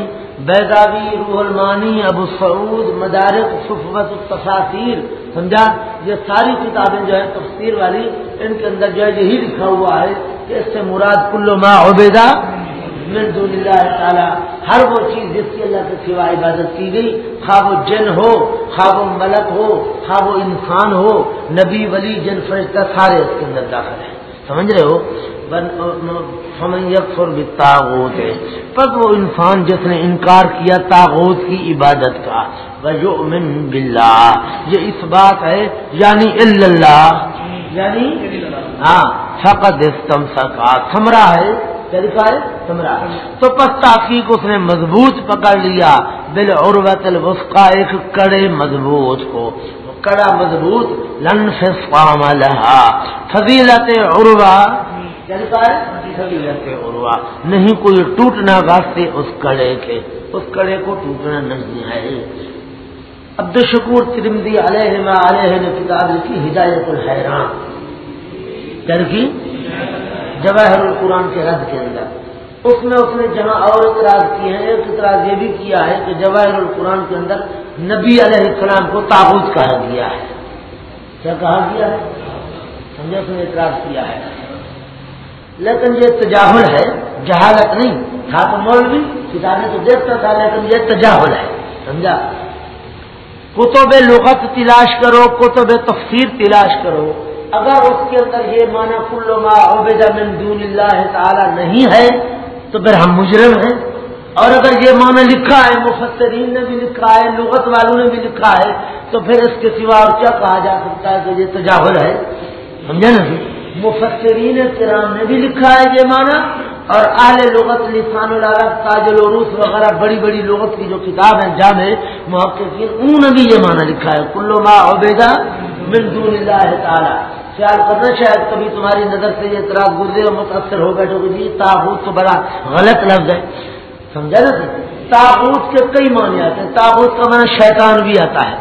بیداوی روح المانی ابو سعود مدارک صفوت التفاصیر سمجھا؟ یہ ساری کتابیں جو ہے تفسیر والی، ان کے اندر جو ہے یہی لکھا ہوا ہے کہ اس سے مراد کلو ما عبیدہ من دون اللہ تعالیٰ ہر وہ چیز جس کی اللہ کے سوا عبادت کی گئی خواب و جن ہو خواب و ملک ہو خواب و انسان ہو نبی ولی جن فرشتہ سارے اس کے اندر داخل ہیں۔ سمجھ رہے ہو؟ تاغوت ہے پر وہ انسان جس نے انکار کیا تاغوت کی عبادت کا وجومن باللہ یہ اس بات ہے یعنی اللہ یعنی؟ ہاں فقط استم سکا تھمرا ہے طریقہ ہے سمرا۔ تو پس تحقیق اس نے مضبوط پکڑ لیا۔ بل عروت الوسقا ایک کڑے مضبوط کو۔ کڑا مضبوط لن فام لہا۔ فضیلت عروا فضیلت عروا نہیں کوئی ٹوٹنا واسطے اس کڑے کے۔ اس کڑے کو ٹوٹنا نہیں ہے۔ عبد الشکور ترمدی علیہ علیہ نے کتاب لکھی ہدایت الحیران۔ کی؟ جواہر القرآن کے رد کے اندر۔ اس میں اس نے جہاں اور اعتراض کیے ہیں، ایک اعتراض یہ بھی کیا ہے کہ جواہر القرآن کے اندر نبی علیہ السلام کو تابوت کہا گیا ہے۔ کیا کہا گیا ہے؟ سمجھے اس نے اعتراض کیا ہے۔ لیکن یہ تجاہل ہے، جہالت نہیں۔ تھا تو مولوی، کتابیں تو دیکھتا تھا، لیکن یہ تجاہل ہے۔ سمجھا؟ کتب لغت تلاش کرو، کتب تفسیر تلاش کرو۔ اگر اس کے اندر یہ مانا کلو ما عبید من دون اللہ تعالی نہیں ہے، تو پھر ہم مجرم ہیں۔ اور اگر یہ معنی لکھا ہے، مفسرین نے بھی لکھا ہے، لغت والوں نے بھی لکھا ہے، تو پھر اس کے سوا اور کیا کہا جا سکتا ہے کہ یہ تجاول ہے؟ سمجھا نا مفسرین کرام نے بھی لکھا ہے یہ معنی، اور اہل لغت لسان العرب تاج العروس وغیرہ بڑی بڑی لغت کی جو کتاب ہیں، جامع محققین، انہوں نے بھی یہ معنی لکھا ہے۔ کلو ما عبیدہ من دون اللہ تعالی۔ خیال کرنا شاید کبھی تمہاری نظر سے یہ اعتراض گزرے اور متاثر ہو بیٹھو کہ جی تابوت تو بڑا غلط لفظ ہے۔ سمجھا نا تابوت کے کئی معنی آتے ہیں۔ تابوت کا معنی شیطان بھی آتا ہے۔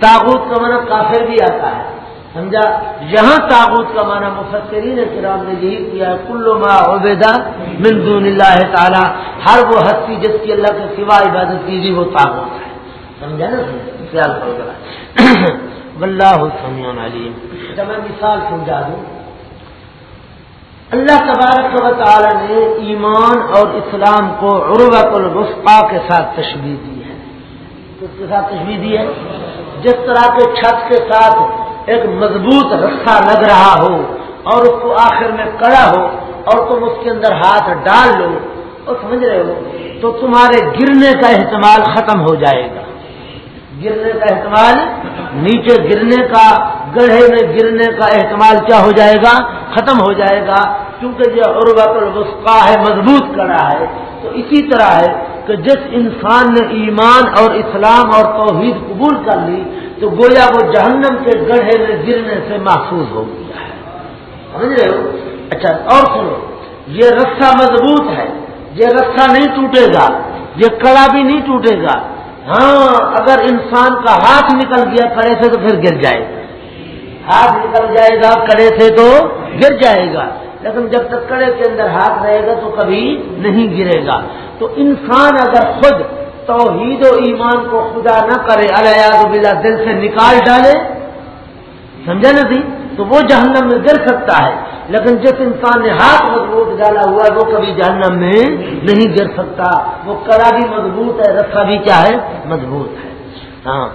تابوت کا معنی کافر بھی آتا ہے۔ سمجھا؟ یہاں تابوت کا معنی مفسرین کرام نے یہی کیا کلو ما عبیدہ من دون اللہ تعالی، ہر وہ ہستی جس کی اللہ کے سوا عبادت کی جی وہ تابوت ہے۔ سمجھا نا خیال کرو اللہ سمیع علیم۔ جب میں مثال سمجھا دوں۔ اللہ تبارک و تعالی نے ایمان اور اسلام کو عروت الوسقا کے ساتھ تشبیح دی ہے۔ کس کے ساتھ تشبیح دی ہے؟ جس طرح کے چھت کے ساتھ ایک مضبوط رسہ لگ رہا ہو اور اس کو آخر میں کڑا ہو اور تم اس کے اندر ہاتھ ڈال لو، اور سمجھ رہے ہو، تو تمہارے گرنے کا احتمال ختم ہو جائے گا۔ گرنے کا احتمال، نیچے گرنے کا، گڑھے میں گرنے کا احتمال کیا ہو جائے گا؟ ختم ہو جائے گا۔ کیونکہ یہ عربت الوسقا ہے، مضبوط کرا ہے، تو اسی طرح ہے کہ جس انسان نے ایمان اور اسلام اور توحید قبول کر لی، تو گویا وہ جہنم کے گڑھے میں گرنے سے محفوظ ہو گیا ہے۔ سمجھ رہے ہو؟ اچھا اور سنو، یہ رسہ مضبوط ہے، یہ رسہ نہیں ٹوٹے گا، یہ کڑا بھی نہیں ٹوٹے گا۔ ہاں اگر انسان کا ہاتھ نکل گیا کڑے سے تو پھر گر جائے گا۔ ہاتھ نکل جائے گا کڑے سے تو گر جائے گا۔ لیکن جب تک کڑے کے اندر ہاتھ رہے گا تو کبھی نہیں گرے گا۔ تو انسان اگر خود توحید و ایمان کو خدا نہ کرے، علیہ بلا دل سے نکال ڈالے، سمجھا نا تھی تو وہ جہنم میں گر سکتا ہے۔ لیکن جس انسان نے ہاتھ مضبوط ڈالا ہوا ہے، وہ کبھی جہنم میں نہیں گر سکتا۔ وہ کڑا بھی مضبوط ہے، رسا بھی کیا ہے؟ مضبوط ہے۔ ہاں